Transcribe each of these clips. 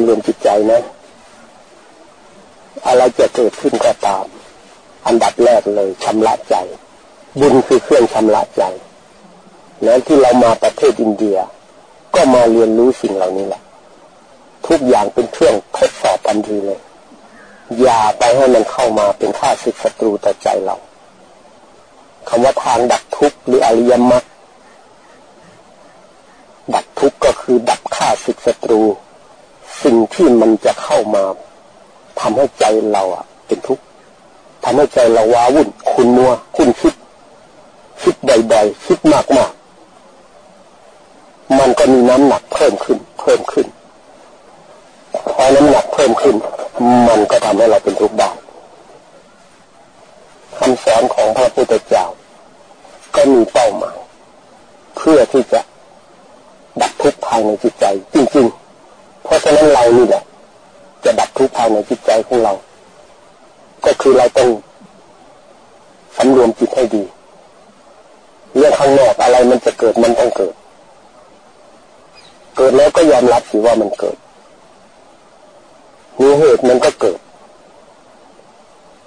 ำรวมจิตใจนะ อะไรจะเกิดขึ้นก็ตาม อันดับแรกเลยชำระใจ บุญคือเครื่องชำระใจแล้วที่เรามาประเทศอินเดีย ก็มาเรียนรู้สิ่งเหล่านี้แหละ ทุกอย่างเป็นเครื่องทดสอบทันทีเลย อย่าไปให้มันเข้ามาเป็นข้าศึกศัตรูต่อใจเราคำว่าทางดับทุกข์หรืออริยมรรคดับทุกข์ก็คือดับข้าศึกศัตรู สิ่งที่มันจะเข้ามาทำให้ใจเราอะ เป็นทุกข์ทำให้ใจเราว้าวุ่นคุณมัวคุณคิด คิดใดๆคิดมากๆ มันก็มีน้ำหนักเพิ่มขึ้น เพิ่มขึ้นพอน้ำหนักเพิ่มขึ้น มันก็ทำให้เราเป็นทุกข์ได้คำสอนของพระพุทธเจ้าก็มีเป้าหมาย เพื่อที่จะดับทุกข์ภายในจิตใจจริง ๆ เพราะฉะนั้นเรานี่แหละจะดับทุกข์ภายในจิตใจของเรา ก็คือเราต้องสำรวมจิตให้ดี เรื่องข้างนอกอะไรมันจะเกิดมันต้องเกิด เกิดแล้วก็ยอมรับสิว่ามันเกิด มีเหตุมันก็เกิด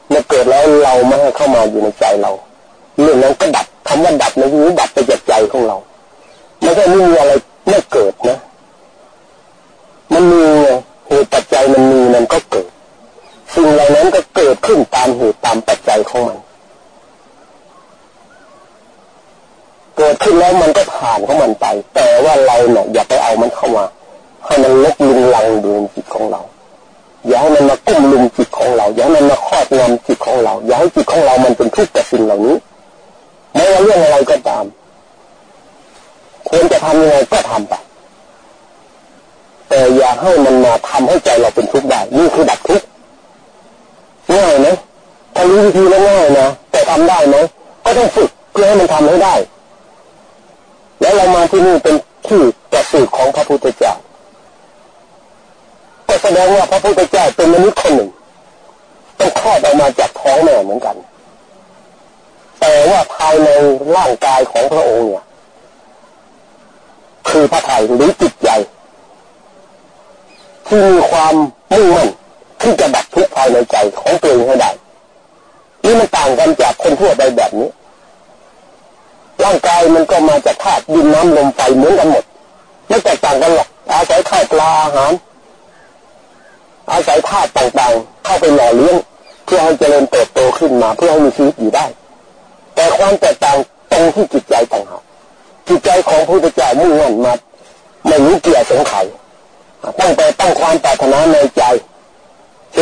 เมื่อเกิดแล้วเราไม่ให้เข้ามาอยู่ในใจเรา เรื่องนั้นก็ดับคำว่าดับในที่นี้ดับไปจากใจของเรา ไม่ใช่ไม่มีอะไรไม่เกิดนะ มันมีไงเหตุปัจจัยมันมีมันก็เกิด สิ่งเหล่านั้นก็เกิดขึ้นตามเหตุตามปัจจัยของมัน เกิดขึ้นแล้วมันก็ผ่านของมันไป แต่ว่าเราเนี่ยอย่าไปเอามันเข้ามาให้มันลกลุงลังดูจิตของเรา อย่าให้มันมากุ้มลุมจิตของเรา อย่าให้มันมาครอบงำจิตของเรา อย่าให้จิตของเรามันเป็นทุกข์กับสิ่งเหล่านี้ไม่ว่าเรื่องอะไรก็ตามควรจะทำยังไงก็ทำไป แต่อย่าให้มันมาทำให้ใจเราเป็นทุกข์ได้นี่คือดับทุกข์ง่ายไหมถ้ารู้วิธีแล้วง่ายนะแต่ทำได้ไหมก็ต้องฝึกเพื่อให้มันทำให้ได้ แล้วเรามาที่นี่เป็นที่ประสูติของพระพุทธเจ้าก็แสดงว่าพระพุทธเจ้าเป็นมนุษย์คนหนึ่งต้องคลอดออกมาจากท้องแม่เหมือนกัน แต่ว่าภายในร่างกายของพระองค์เนี่ยคือพระไทยหรือจิต ที่มีความมุ่งมั่นที่จะดับทุกข์ภายในใจของตัวเองให้ได้นี่มันต่างกันจากคนทั่วไปแบบนี้ ร่างกายมันก็มาจากธาตุดินน้ำลมไฟเหมือนกันหมด ไม่แตกต่างกันหรอกอาศัยข้าวปลาอาหาร อาศัยธาตุต่างๆ เข้าไปหล่อเลี้ยงเพื่อให้เจริญเติบโตขึ้นมา เพื่อให้มีชีวิตอยู่ได้ แต่ความแตกต่างตรงที่จิตใจต่างหากจิตใจของพระพุทธเจ้ามุ่งมั่นมาไม่รู้เกี่ยวสงไข่ ตั้งแต่ตั้งความปรารถนาในใจ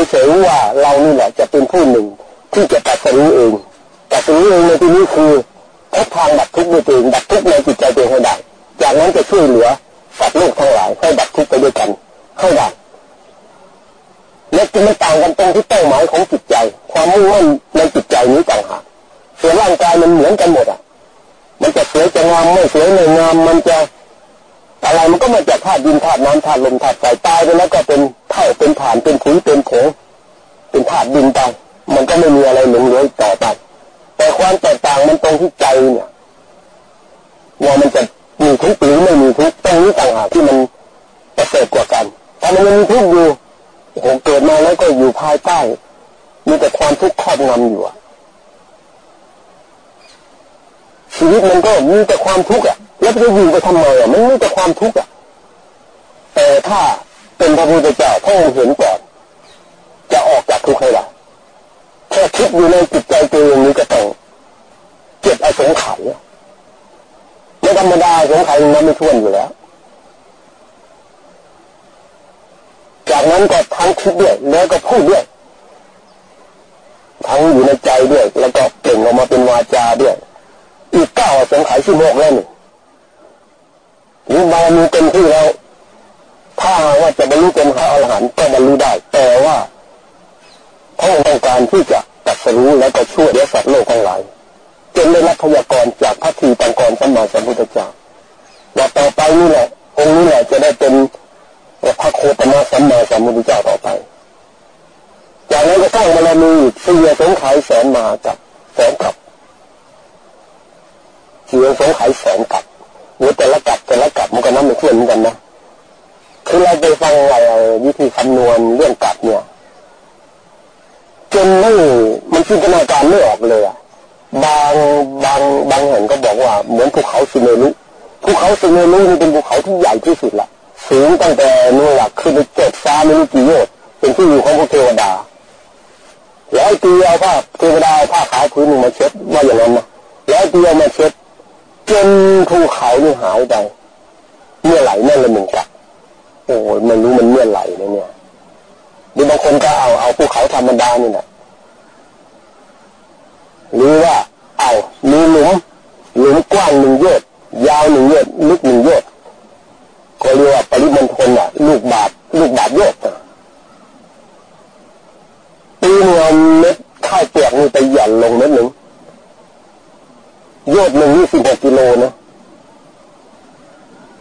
เฉยๆว่าเรานี่แหละจะเป็นผู้หนึ่งที่จะตัดสู้เองตัดสู้เองในที่นี้คือพบทางดับทุกข์ด้วยตัวเองดับทุกข์ในจิตใจตัวเองให้ได้ จากนั้นจะช่วยเหลือสัตว์โลกทั้งหลายให้ดับทุกข์ไปด้วยกันให้ได้และจะไม่ต่างกันตรงที่เป้าหมายของจิตใจ ความมุ่งมั่นในจิตใจนี้ต่างหากส่วนร่างกายมันเหมือนกันหมดอะ มันจะสวยจะงามไม่สวยไม่งามมันจะ อะไรมันก็มาจากธาตุดินธาตุน้ำธาตุลมธาตุไฟตายไปแล้วก็เป็นเท่าเป็นฐานเป็นผุยเป็นผงเป็นธาตุดินไปมันก็ไม่มีอะไรเหลือเหลือต่อไปแต่ความแตกต่างมันตรงที่ใจเนี่ยว่ามันจะมีทุกข์หรือไม่มีทุกข์ตรงนี้ต่างหากที่มันประเสริฐกว่ากันถ้ามันมีทุกข์อยู่ผมเกิดมาแล้วก็อยู่ภายใต้ มีแต่ความทุกข์ครอบงำอยู่อะ ชีวิตมันก็มีแต่ความทุกข์อะ แล้วจะอยู่ไปทำไมอะมันมีแต่ความทุกข์อะ แต่ถ้าเป็นพระพุทธเจ้าพระองค์เห็นก่อนจะออกจากทุกข์ให้ได้แค่คิดอยู่ในจิตใจตัวเองนี้ก็ต้องเก็บอสงไขยไม่ธรรมดาสงไขยมันไม่ทวนอยู่แล้ว จากนั้นก็ทั้งคิดด้วย แล้วก็พูดด้วยทั้งอยู่ในใจด้วย แล้วก็เปล่งออกมาเป็นวาจาด้วย อีกเก้าสงไขยสิบหกแล้วนี่นี่บามีเต็มที่แล้วถ้าว่าจะบรรลุเป็นพระอรหันต์ก็บรรลุได้ แต่ว่าพระองค์ต้องการที่จะตัดสู้แล้วก็ช่วยเหลือสัตว์โลกทั้งหลายจนได้รับพยากรจากพระทีตังกรสัมมาสัมพุทธเจ้าว่าต่อไปนี่แหละ องค์นี้แหละจะได้เป็นพระโคตมะสัมมาสัมพุทธเจ้าต่อไป จากนั้นก็สร้างบารมีสี่สงไขยแสนมากับแสนกับ เสียงสงไขยแสนกับหรือแต่ละกับแต่ละกับมันก็น้ำไม่เท่อนเหมือนกันนะคือเราไปฟังอะไรวิธีคำนวนเรื่องกลับเนี่ยจนไม่มันจินตนาการไม่ออกเลยอะบางบางบางแห่งก็บอกว่าเหมือนภูเขาซิเมลุภูเขาซิเมลุนี่เป็นภูเขาที่ใหญ่ที่สุดละสูงตั้งแต่นู่นหลักขึ้นไปเจ็ดฟ้าไม่รู้กี่โยชน์เป็นที่อยู่ของพระเทวดาแล้วตีเอาผ้าเทวดาผ้าขาวพื้นนึ่งมาเช็ดว่าอย่างนั้นนะแล้วตีเอามาเช็ด จนภูเขานี่หายไปเมื่อไหร่นั่นเลยหนึ่งกับโอ้ยไม่รู้มันเมื่อไหร่เลยเนี่ยหรือบางคนก็เอาเอาภูเขาธรรมดานี่แหละหรือว่า เอามีหลุมหลุมกว้างหนึ่งโยชน์ยาวหนึ่งโยชน์ลึกหนึ่งโยชน์ก็เรียกว่าปริมณฑลอะ ลูกบาทลูกบาทโยชน์ตีเนื้อเม็ดข้าวเปลือกนี่ไปหย่อนลงเม็ดหนึ่ง โยชน์หนึ่งนี่สิบหกกิโลนะ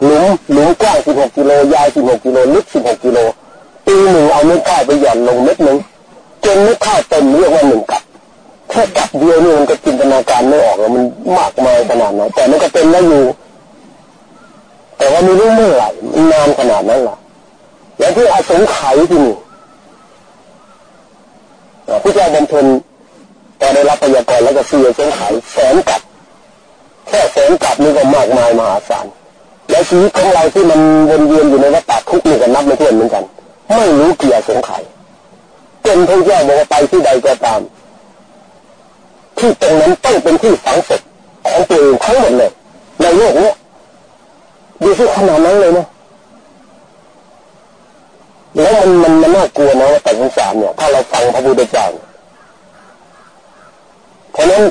หลุมหลุมกว้างสิบหกกิโลยาวสิบหกกิโลลึกสิบหกกิโลตีหนึ่งเอาเม็ดข้าวไปหย่อนลงเม็ดหนึ่งจนเม็ดข้าวเต็มเรียกว่าหนึ่งกับแค่กับเดียวนี่มันก็จินตนาการไม่ออกแล้วมันมากมายขนาดไหนแต่มันก็เป็นแล้วอยู่ แต่ว่าม่รู้เมื่อไหร่นานขนาดนั้นล่ะแล้วที่อาสงไขยที่นี่ผู้เจ้าบำเพ็ญตอนได้รับพยากรแล้วก็เสียสงไขยแสนกับ แค่แสนกับนี่ก็มากมายมหาศาลแล้วชีวิตของเราที่มันวนเวียนอยู่ในวัฏฏทุกข์นี่ก็นับไม่ถ้วนเหมือนกัน ไม่รู้เกี่ยวสงไขยเป็นพระเจ้าบอกว่าไปที่ใดก็ตาม ที่ตรงนั้นต้องเป็นที่ฝังศพของตัวเองทั้งหมดเลยในโลกนี้ดูสิขนาดนั้นเลยนะแล้วมันมันมันน่ากลัวนะว่าแต่สงสารเนี่ย ถ้าเราฟังพระพุทธเจ้าเพราะนั้น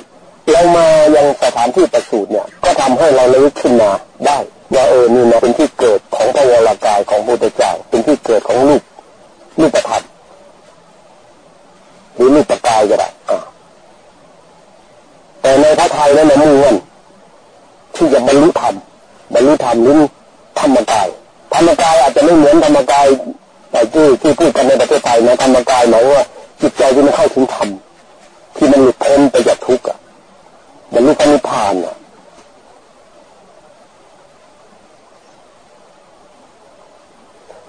เรามายังสถานที่ประสูติเนี่ย ก็ทำให้เราเลยขึ้นมาได้ว่าเออนี่นะเป็นที่เกิดของพระวรากายของพระพุทธเจ้าเป็นที่เกิดของลูกลูกประทับหรือลูกประกายก็ได้แต่ในพระไทยนั้นมันเงินที่จะบรรลุธรรมบรรลุธรรมหรือธรรมกาย ธรรมกายอาจจะไม่เหมือนธรรมกายแต่ที่ที่พูดกันในประเทศไทยนะธรรมกายหมายว่าจิตใจที่มันเข้าถึงธรรมที่มันหลุดพ้นไปจากทุกข์อะ บรรลุพระนิพพานอะ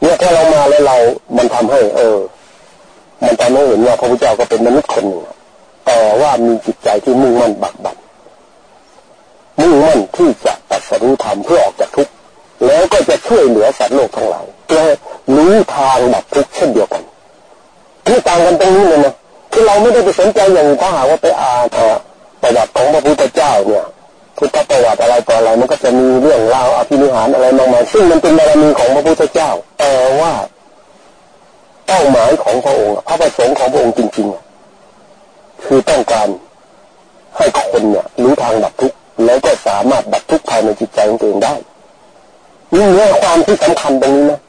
เนี่ยถ้าเรามาแล้วเรา มันทำให้ เออ มันทำให้เห็นว่าพระพุทธเจ้าก็เป็นมนุษย์คนหนึ่งแต่ว่ามีจิตใจที่มุ่งมั่นบักบันมุ่งมั่นที่จะตัดสรู้ธรรมเพื่อออกจากทุกข์แล้วก็จะช่วยเหลือสัตว์โลกทั้งหลายเพื่อรู้ทางดับทุกข์เช่นเดียวกันที่ต่างกันตรงนี้เลยนะคือเราไม่ได้ไปสนใจอย่างถ้าหาว่าไปอ่าน ประวัติของพระพุทธเจ้าเนี่ยพุทธประวัติอะไรต่ออะไรมันก็จะมีเรื่องราวอภินิหารอะไรมากมายซึ่งมันเป็นบารมีของพระพุทธเจ้า แต่ว่าเป้าหมายของพระองค์พระประสงค์ของพระองค์จริงๆ คือต้องการให้คนเนี่ยรู้ทางดับทุกข์แล้วก็สามารถดับทุกข์ภายในจิตใจของตัวเองได้นี่เนื้อความที่สำคัญตรงนี้นะ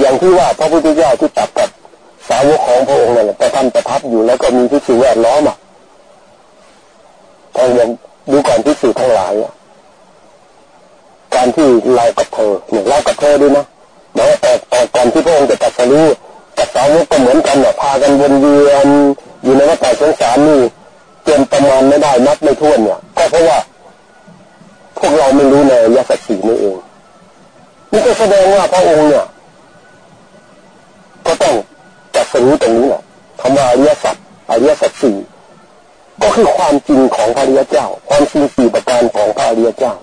อย่างที่ว่าพระพุทธเจ้าที่ตัดกับสาวกของพระองค์นั่นแหละแต่ท่านประทับอยู่แล้วก็มีพิสูจแวดล้อมอะ ทางยังดูก่อนพิสูจทั้งหลาย การที่เรากับเธอเนี่ยเรากับเธอด้วยนะหมายว่าแต่แต่ก่อนที่พระองค์จะตัดสรู้กับสาวกก็เหมือนกันเนี่ยพากันวนเวียนอยู่ในวัฏสงสารนี่เกินประมาณไม่ได้นับไม่ถ้วนเนี่ย ก็เพราะว่า พวกเราไม่รู้ในยสัจสีนี่เองนี่ก็แสดงว่าพระองค์เนี่ย ก็ต้องจัดสรู้ตรงนี้แหละคำว่าอริยสัจอริยสัจสี่ ก็คือความจริงของพระริยเจ้า ความจริงสี่ประการของพระริยเจ้า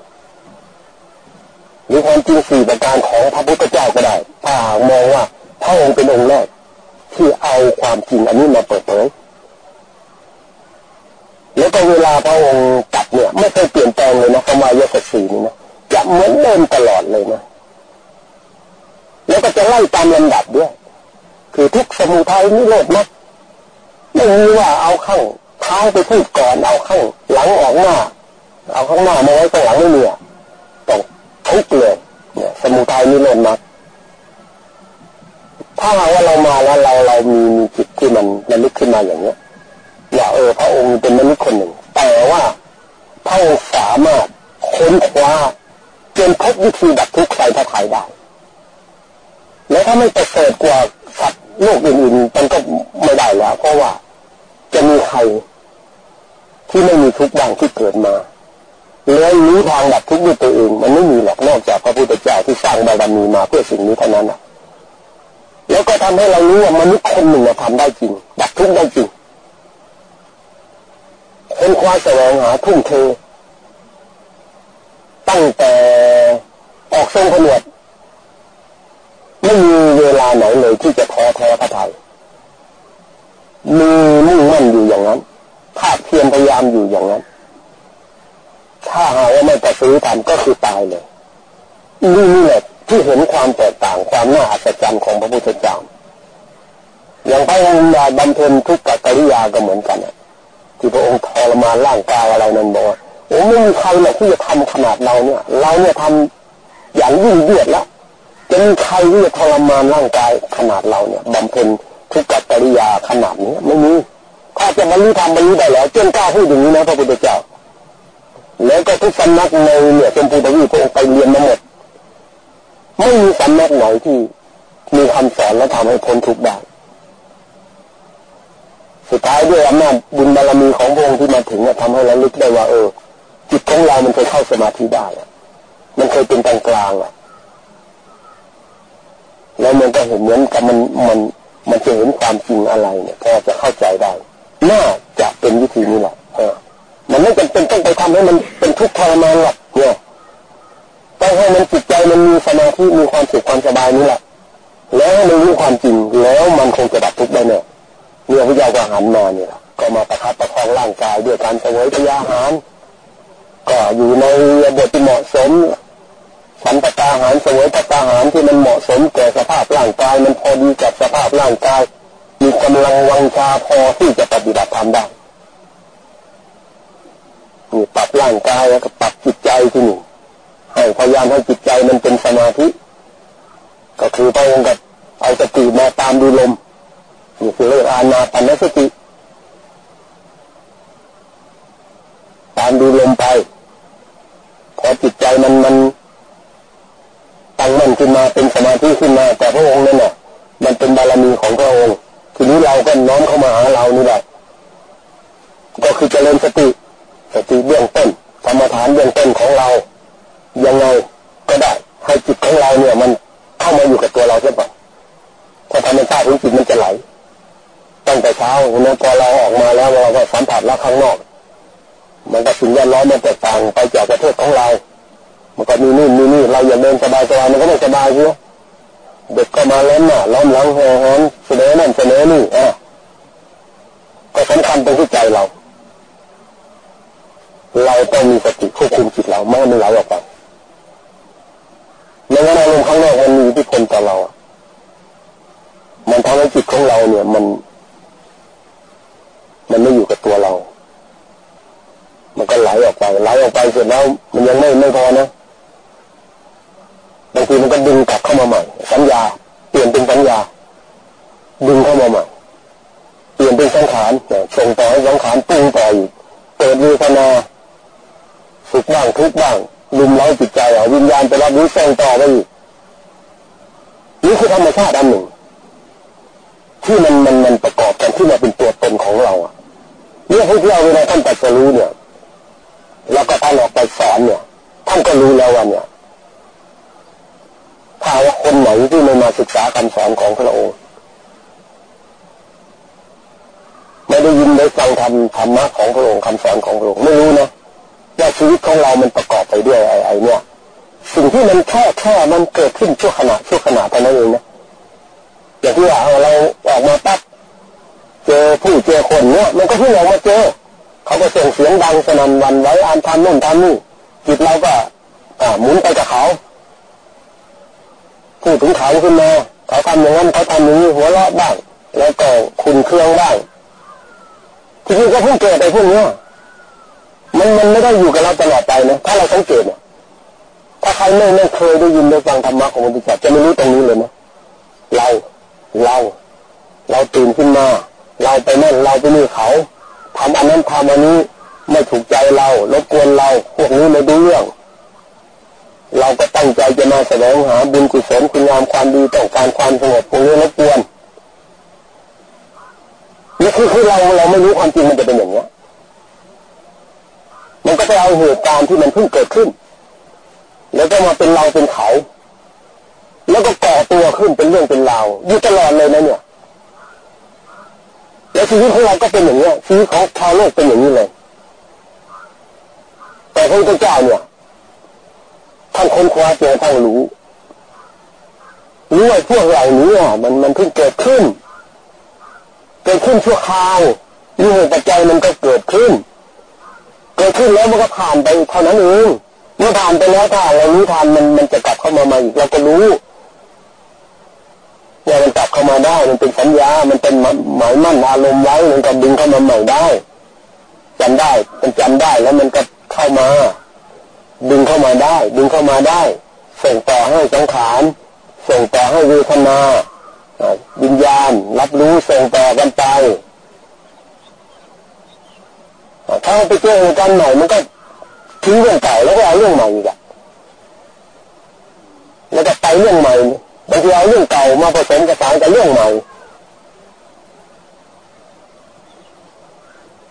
หรือความจริงสี่ประการของพระพุทธเจ้าก็ได้ถ้ามองว่าพระองค์เป็นองค์แรกที่เอาความจริงอันนี้มาเปิดเผยแล้วก็เวลาพระองค์ตัดเนี่ย ไม่เคยเปลี่ยนแปลงเลยนะคำว่ายศสีนี่นะจะเหมือนเดิมตลอดเลยนะแล้วก็จะไล่ตามลำดับด้วย คือทุกสมุทัยนิโรธนะไม่มีว่าเอาเข้า เท้าไปพูดก่อนเอาข้างหลังออกหน้า เอาข้างหน้ามาไว้ข้างหลังไม่มีอะต้องทุกเลยเนี่ยสมุทัยนิโรธนะถ้าหาว่าเรามาแล้วเราเรามีมีจิตที่มันระลึกขึ้นมาอย่างเนี้ยว่าเออพระองค์เป็นมนุษย์คนหนึ่ง แต่ว่าพระองค์สามารถค้นคว้าจนพบวิธีดับทุกข์ใส่พระทัยได้แล้วถ้าไม่ประเสริฐกว่าสัตว์โลกอื่นๆมันก็ไม่ได้แล้วเพราะว่าจะมีใคร ที่ไม่มีทุกข์บ้างที่เกิดมาแล้วรู้ทางดับทุกข์ด้วยตัวเอง มันไม่มีหรอกนอกจากพระพุทธเจ้าที่สร้างบารมีมาเพื่อสิ่งนี้เท่านั้นแล้วก็ทำให้เรารู้ว่ามนุษย์คนหนึ่งทำได้จริง ดับทุกข์ได้จริงคนคว้าแสวงหาทุ่มเทตั้งแต่ออกทรงผนวดไม่มีเวลาไหนเลยที่จะท้อแท้พระไทยมีมุ่งมั่นอยู่อย่างนั้น ภาคเพียรพยายามอยู่อย่างนั้น ถ้าหาว่าไม่ประซื้อทำก็คือตายเลยนี่นี่แหละที่เห็นความแตกต่างความน่าอัศจรรย์ของพระพุทธเจ้าอย่างพระองค์บำเพ็ญทุกขกิริยาก็เหมือนกันที่พระองค์ทรมานร่างกายอะไรนั้นบอกว่าโอ้ไม่มีใครหรอกที่จะทำขนาดเราเนี่ย เราเนี่ยทำอย่างยิ่งเยือดแล้วจะมีใครที่จะทรมานร่างกายขนาดเราเนี่ยบำเพ็ญทุกขกิริยาขนาดนี้ไม่มี ถ้าจะบรรลุธรรมบรรลุได้แล้วเจ้ากล้าพูดอย่างนี้นะพระพุทธเจ้า แล้วก็ทุกสำนักในเนี่ยเป็นปูตวีพระองค์ไปเรียนมาหมดไม่มีสำนักไหนที่มีคำสอนและทำให้พ้นทุกข์ได้สุดท้ายด้วยอำนาจบุญบารมีของพระองค์ที่มาถึงทำให้เราลึกได้ว่า เออ จิตของเรามันเคยเข้าสมาธิได้มันเคยเป็นกลางกลางอะแล้วมันก็เห็นเหมือนกับมันมันมันจะเห็นความจริงอะไรเนี่ยพอจะเข้าใจได้ น่าจะเป็นวิธีนี้แหละเออมันไม่จำเป็นต้องไปทำให้มันเป็นทุกข์ทรมานหรอกเนี่ยต้องให้มันจิตใจมันมีสมาธิมีความสุขความสบายนี่แหละ แล้วมันรู้ความจริงแล้วมันคงจะดับทุกข์ได้เนี่ยเนี่ยพระเจ้าก็หันมาเนี่ยก็มาประคับประคองร่างกายด้วยการเสวยพยาหาร ก็อยู่ในบทที่เหมาะสมสันตตาหารเสวยตตาหารที่มันเหมาะสมแก่สภาพร่างกาย มันพอดีกับสภาพร่างกาย กำลังวังชาพอที่จะปฏิบัติธรรมได้นี่ปรับร่างกายแล้วก็ปรับจิตใจที่นี่ให้พยายามให้จิตใจมันเป็นสมาธิ ก็คือพระองค์กับเอาสติมาตามดูลมนี่คือเรื่องอาณาปนสติ ตามดูลมไปพอจิตใจมันมันตั้งมั่นขึ้นมาเป็นสมาธิขึ้นมา แต่พระองค์นั่นน่ะมันเป็นบารมีของพระองค์ ทีนี้เราก็น้อมเข้ามาหาเรานี่แหละ ก็คือเจริญสติสติเบื้องต้นกรรมฐานเบื้องต้นของเรา ยังไงก็ได้ให้จิตของเราเนี่ย มันเข้ามาอยู่กับตัวเราใช่ปะพอธรรมชาติของจิตมันจะไหลตั้งแต่เช้าเนี่ยพอเราออกมาแล้วเราก็สัมผัสแล้วข้างนอก มันก็สิ่งแวดล้อมมันแตกต่างไปจากประเทศของเรา มันก็มีนี่มีนี่เราอย่าเดินสบายสบายมันก็ไม่สบายเชียว เด็กก็มาล้มหน้าล้มหลังแหงเสนอนั่นเสนอนี่อะก็สำคัญตรงที่ใจเรา เราต้องมีสติควบคุมจิตเราไม่ให้มันไหลออกไปในงั้นอารมณ์ข้างนอกมันมีที่คนต่อเรามันทำให้จิตของเราเนี่ย มัน มันไม่อยู่กับตัวเรา มันก็ไหลออกไปไหลออกไปเสร็จแล้ว มันยังไม่ไม่พอนะ บางทีมันก็ดึงกลับเข้ามาใหม่ สัญญา เปลี่ยนเป็นสัญญา ดึงเข้ามาใหม่เปลี่ยนเป็นสังขารส่งต่อให้สังขารปรุงต่ออีกเกิดวิปนาสุขบ้างทุกบ้างลุมเล้าจิตใจอะวิญญาณไปรับรู้ส่งต่อไปอีกนี่คือธรรมชาติอันหนึ่ง ที่มันมันมันประกอบกันที่มาเป็นตัวตนของเราอะเนี่ยพวกเราเวลาท่านตัดสรู้เนี่ย แล้วก็ท่านออกไปสอนเนี่ยท่านก็รู้แล้วว่าเนี่ย ถ้าว่าคนไหนที่ไม่มาศึกษาคำสอนของพระองค์ไม่ได้ยินได้ฟังธรรมธรรมะของพระองค์คำสอนของพระองค์ไม่รู้นะว่าชีวิตของเรามันประกอบไปด้วยไอ้เนี่ย สิ่งที่มันแค่แค่มันเกิดขึ้นชั่วขณะชั่วขณะเท่านั้นเองนะอย่างที่ว่าเราออกมาปั๊บเจอผู้เจอคนเนี่ยมันก็เพิ่งออกมาเจอเขาก็ส่งเสียงดังสนั่นวันไว้อ่านทำนู่นทำนี่จิตเราก็อ่าหมุนไปกับเขา พูดถึงเขาขึ้นมาเขาทำอย่างนั้นเขาทำอย่างนี้หัวเราะบ้าง แล้วก็คุณเครื่องบ้างทีนี้ก็เพิ่งเกิดไอ้พวกนี้มันมันไม่ได้อยู่กับเราตลอดไปนะถ้าเราสังเกตเนี่ยถ้าใครไม่ไม่เคยได้ยินได้ฟังธรรมะของพระพุทธเจ้าจะไม่รู้ตรงนี้เลยนะเราเราเราตื่นขึ้นมา เราไปนั่นเราไปนี่เขาทำอันนั้นทำอันนี้ไม่ถูกใจเรารบกวนเรา พวกนี้ไม่ดูเรื่อง เราก็ตั้งใจจะมาแสดงหาบุญกุศลคุณงามความดีต้องการความสงบพวกนี้รบกวนนี่คือคือเราเราไม่รู้ความจริงมันจะเป็นอย่างเนี้ยมันก็ไปเอาเหตุการณ์ที่มันเพิ่งเกิดขึ้น แล้วก็มาเป็นเราเป็นเขา แล้วก็ก่อตัวขึ้นเป็นเรื่องเป็นราวอยู่ตลอดเลยนะเนี่ย แล้วชีวิตของเราก็เป็นอย่างนี้ชีวิตของชาวโลกเป็นอย่างนี้เลย แต่พระพุทธเจ้าเนี่ย ท่านค้นคว้าจนท่านรู้รู้ว่าพวกเหล่านี้มันมันเพิ่งเกิดขึ้น เกิดขึ้นชั่วคราวนี่เหตุปัจจัยมันก็เกิดขึ้น เกิดขึ้นแล้วมันก็ผ่านไปเท่านั้นเองเมื่อผ่านไปแล้วถ้าเรารู้ทันมันมันจะกลับเข้ามาใหม่เราก็รู้ว่ามันกลับเข้ามาได้มันเป็นสัญญา มันเป็นหมายมั่นอารมณ์ไว้มันก็ดึงเข้ามาใหม่ได้จำได้ มันจำได้แล้วมันก็เข้ามา ดึงเข้ามาได้ ดึงเข้ามาได้ ส่งต่อให้สังขาร ส่งต่อให้เวทนาวิญญาณ รับรู้ส่งต่อกันไปถ้าไปเจอเหตุการณ์ใหม่มันก็ทิ้งเรื่องเก่าแล้วก็เอาเรื่องใหม่อีกอะแล้วก็ไปเรื่องใหม่บางทีเอาเรื่องเก่ามาผสมกับสารกับเรื่องใหม่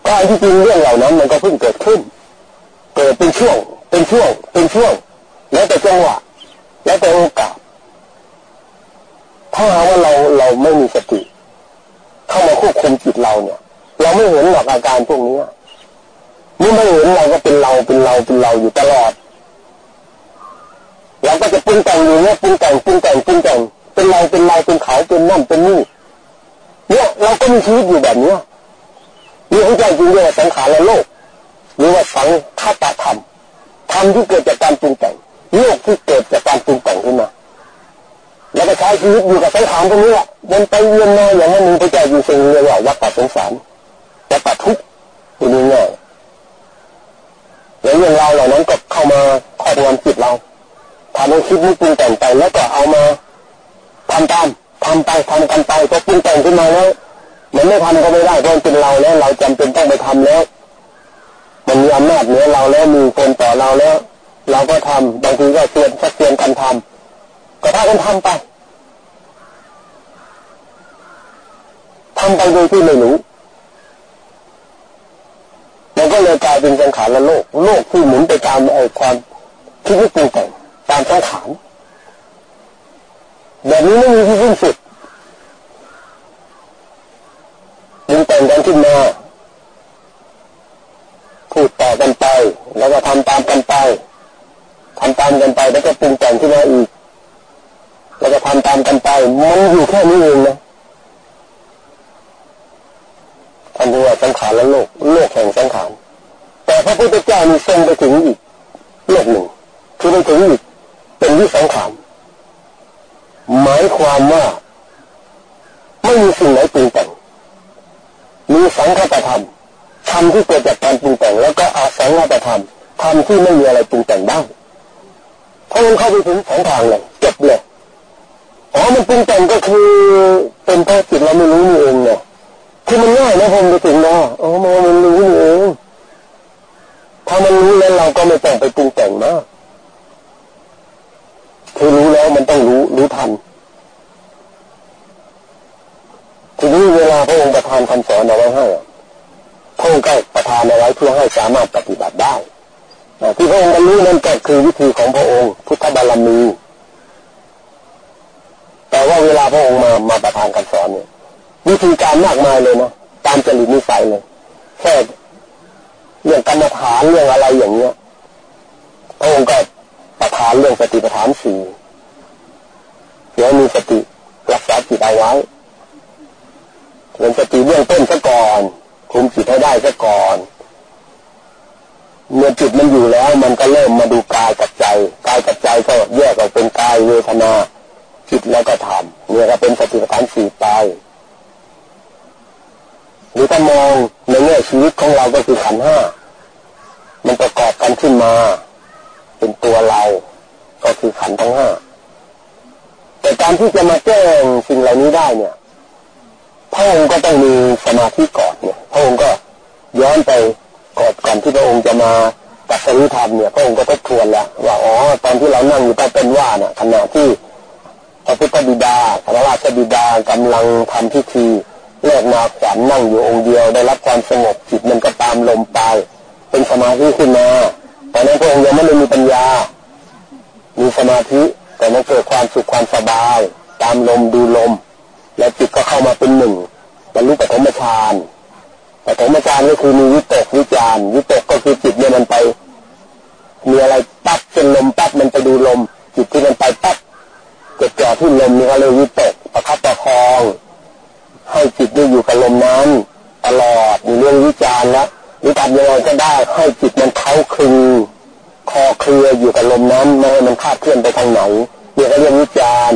ก็ที่จริงเรื่องเหล่านั้นมันก็เพิ่งเกิดขึ้น เกิดเป็นช่วง เป็นช่วงเป็นช่วงแล้วแต่จังหวะแล้วแต่โอกาสถ้าหาว่าเราเราไม่มีสติเข้ามาควบคุมจิตเราเนี่ย เราไม่เห็นหรอกอาการพวกนี้เมื่อไม่เห็นเราก็เป็นเราเป็นเราเป็นเราอยู่ตลอดเราก็จะปรุงแต่งอยู่เนี่ยปรุงแต่งปรุงแต่งปรุงแต่งเป็นเราเป็นเราเป็นเขาเป็นนั่นเป็นนี่เนี่ยเราก็มีชีวิตอยู่แบบเนี้ยนี่เขาใจจริงเรียกว่าสังขารและโลกหรือว่าสังฆาตธรรม ธรรมที่เกิดจากการปรุงแต่งโลกที่เกิดจากการปรุงแต่งขึ้นมาแล้วก็ใช้ชีวิตอยู่กับสังขารตรงนี้แหละวนไปเวียนมาอย่างนั้นมึงไปใจอยู่สิ่งเรียกว่าวัฏสงสารวัฏทุกข์คุณง่ายแล้วเรื่องราวเหล่านั้นก็เข้ามาครอบงำจิตเราทำให้คิดนึกปรุงแต่งไปแล้วก็เอามาทำตามทำไปทำกันไปพอปรุงแต่งขึ้นมาแล้วมันไม่ทำก็ไม่ได้เพราะเป็นเราแล้วเราจำเป็นต้องไปทำแล้ว มันมีอำนาจเหนือเราแล้วมีคนต่อเราแล้ว เราก็ทำบางทีก็เตือนชักเตือนกันทำก็ถ้ากันทำไปทำไปโดยที่ไม่รู้มันก็เลยกลายเป็นสังขารและโลก โลกที่หมุนไปตามไอ้ความคิดนึกปรุงแต่งตามสังขารแบบนี้ไม่มีที่สิ้นสุดดึงแต่งกันขึ้นมาพูดต่อกันไป แล้วก็ทำตามกันไปทำตามกันไป แล้วก็ปรุงแต่งขึ้นมาอีก แล้วก็ทำตามกันไป มันอยู่แค่นี้เองนะท่านเรียกว่าสังขารและโลก โลกแห่งสังขาร แต่พระพุทธเจ้ามีทรงไปถึงอีกโลกหนึ่ง คือไปถึงอีก เป็นวิสังขาร หมายความว่า ไม่มีสิ่งไหนปรุงแต่งมีสังขตธรรม ธรรมที่เกิดจากการปรุงแต่งแล้วก็อาสังขตธรรมธรรมที่ไม่มีอะไรปรุงแต่งได้เพราะมันเข้าไปถึงสองทางเลยจบเลยอ๋อมันปรุงแต่งก็คือเป็นเพราะจิตเราไม่รู้นี่เองเนี่ยคือมันง่ายนะผมไปถึงนะอ๋อมันรู้นี่เองถ้ามันรู้แล้วเราก็ไม่ต้องไปปรุงแต่งมากคือรู้แล้วมันต้องรู้รู้ทันทีนี้เวลาพระองค์ประทานคำสอนเอาไว้ให้ พระองค์ก็ประทานเอาไว้เพื่อให้สามารถปฏิบัติได้ที่พระองค์บรรลุนั้นก็คือวิธีของพระองค์ พุทธบารมี แต่ว่าเวลาพระองค์มามาประทานคำสอนเนี่ยวิธีการมากมายเลยนะตามจริตนิสัยเลยแค่เรื่องกรรมฐานเรื่องอะไรอย่างเงี้ยพระองค์ก็ประทานเรื่องสติปัฏฐานสี่เดี๋ยวมีสติรักษาจิตเอาไว้เรียนสติเบื้องต้นซะก่อน คุมจิตให้ได้ซะก่อน เมื่อจิตมันอยู่แล้ว มันก็เริ่มมาดูกายกับใจกายกับใจก็แยกออกเป็นกายเวทนาจิตแล้วก็ธรรมเนี่ยก็เป็นสติปัฏฐานสี่ไปหรือถ้ามองในแง่ชีวิตของเราก็คือขันห้ามันประกอบกันขึ้นมา เป็นตัวเรา ก็คือขันทั้งห้าแต่การที่จะมาแจ้งสิ่งเหล่านี้ได้เนี่ย พระองค์ก็ต้องมีสมาธิก่อนเนี่ยพระองค์ก็ย้อนไปก่อนก่อนที่พระองค์จะมาตัดสรุธรรมเนี่ยพระองค์ก็ทบทวนแล้วว่าอ๋อตอนที่เรานั่งอยู่ใต้ต้นว่าเนี่ยขณะที่พระพุทธบิดาพระราชบิดากำลังทำพิธีแลกนาขวัญนั่งอยู่องค์เดียว ได้รับความสงบจิตมันก็ตามลมไป เป็นสมาธิขึ้นมาตอนนั้นพระองค์ยังไม่ได้มีปัญญา มีสมาธิแต่มันเกิดความสุขความสบาย ตามลมดูลม แล้วจิตก็เข้ามาเป็นหนึ่งบรรลุปฐมฌานปฐมฌานก็คือมีวิตกวิจารวิตกก็คือจิตเนี่ยมันไป มีอะไรปั๊บเป็นลมปั๊บมันไปดูลม จิตที่มันไปปั๊บเกิดจ่อที่ลมนี่เขาเลยวิตกประคับประคอง ให้จิตได้อยู่กับลมนั้น ตลอดมีเรื่องวิจารแล้วหรือทำยังไงก็ได้ให้จิตมันเข้าคลึงคอเคลียอยู่กับลมนั้นไม่ให้มันคาดเคลื่อนไปทางไหนเรียกว่าเรื่องวิจาร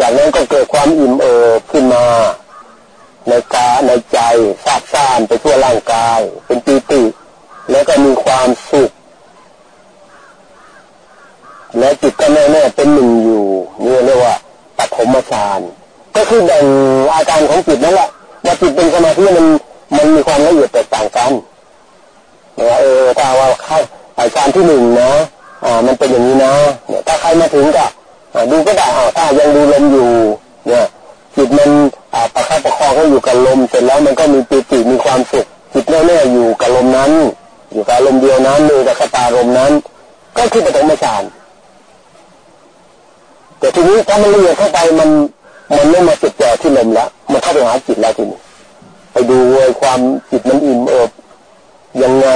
จากนั้นก็เกิดความอิ่มเอิบขึ้นมา ในกาในใจซาบซ่านไปทั่วร่างกาย เป็นปีติ แล้วก็มีความสุข แล้วจิตก็แน่แน่เป็นหนึ่งอยู่นี่เรียกว่าปฐมฌานก็คือแบ่งอาการของจิตนั่นแหละว่าจิตเป็นสมาธิมันมันมีความละเอียดแตกต่างกันนะเออถ้าว่าเข้าอาการที่หนึ่งนะ อ่า มันเป็นอย่างนี้นะเนี่ยถ้าใครมาถึงก็ ดูก็ได้อ่าถ้ายังดูลมอยู่ เนี่ยจิตมันประคับประคองก็อยู่กับลมเสร็จแล้วมันก็มีปิติมีความสุขจิตแน่ๆอยู่กับลมนั้น อยู่กับลมเดียวนั้นมือกับคตาลมนั้น ก็คือปฐมฌานแต่ทีนี้ถ้ามันละเอียดเข้าไปมันมันไม่มาจิตจ่อที่ลมแล้วมันเข้าไปหาจิตแล้วทีนี้ไปดูเลยความจิตมันอิ่มเอิบยังไง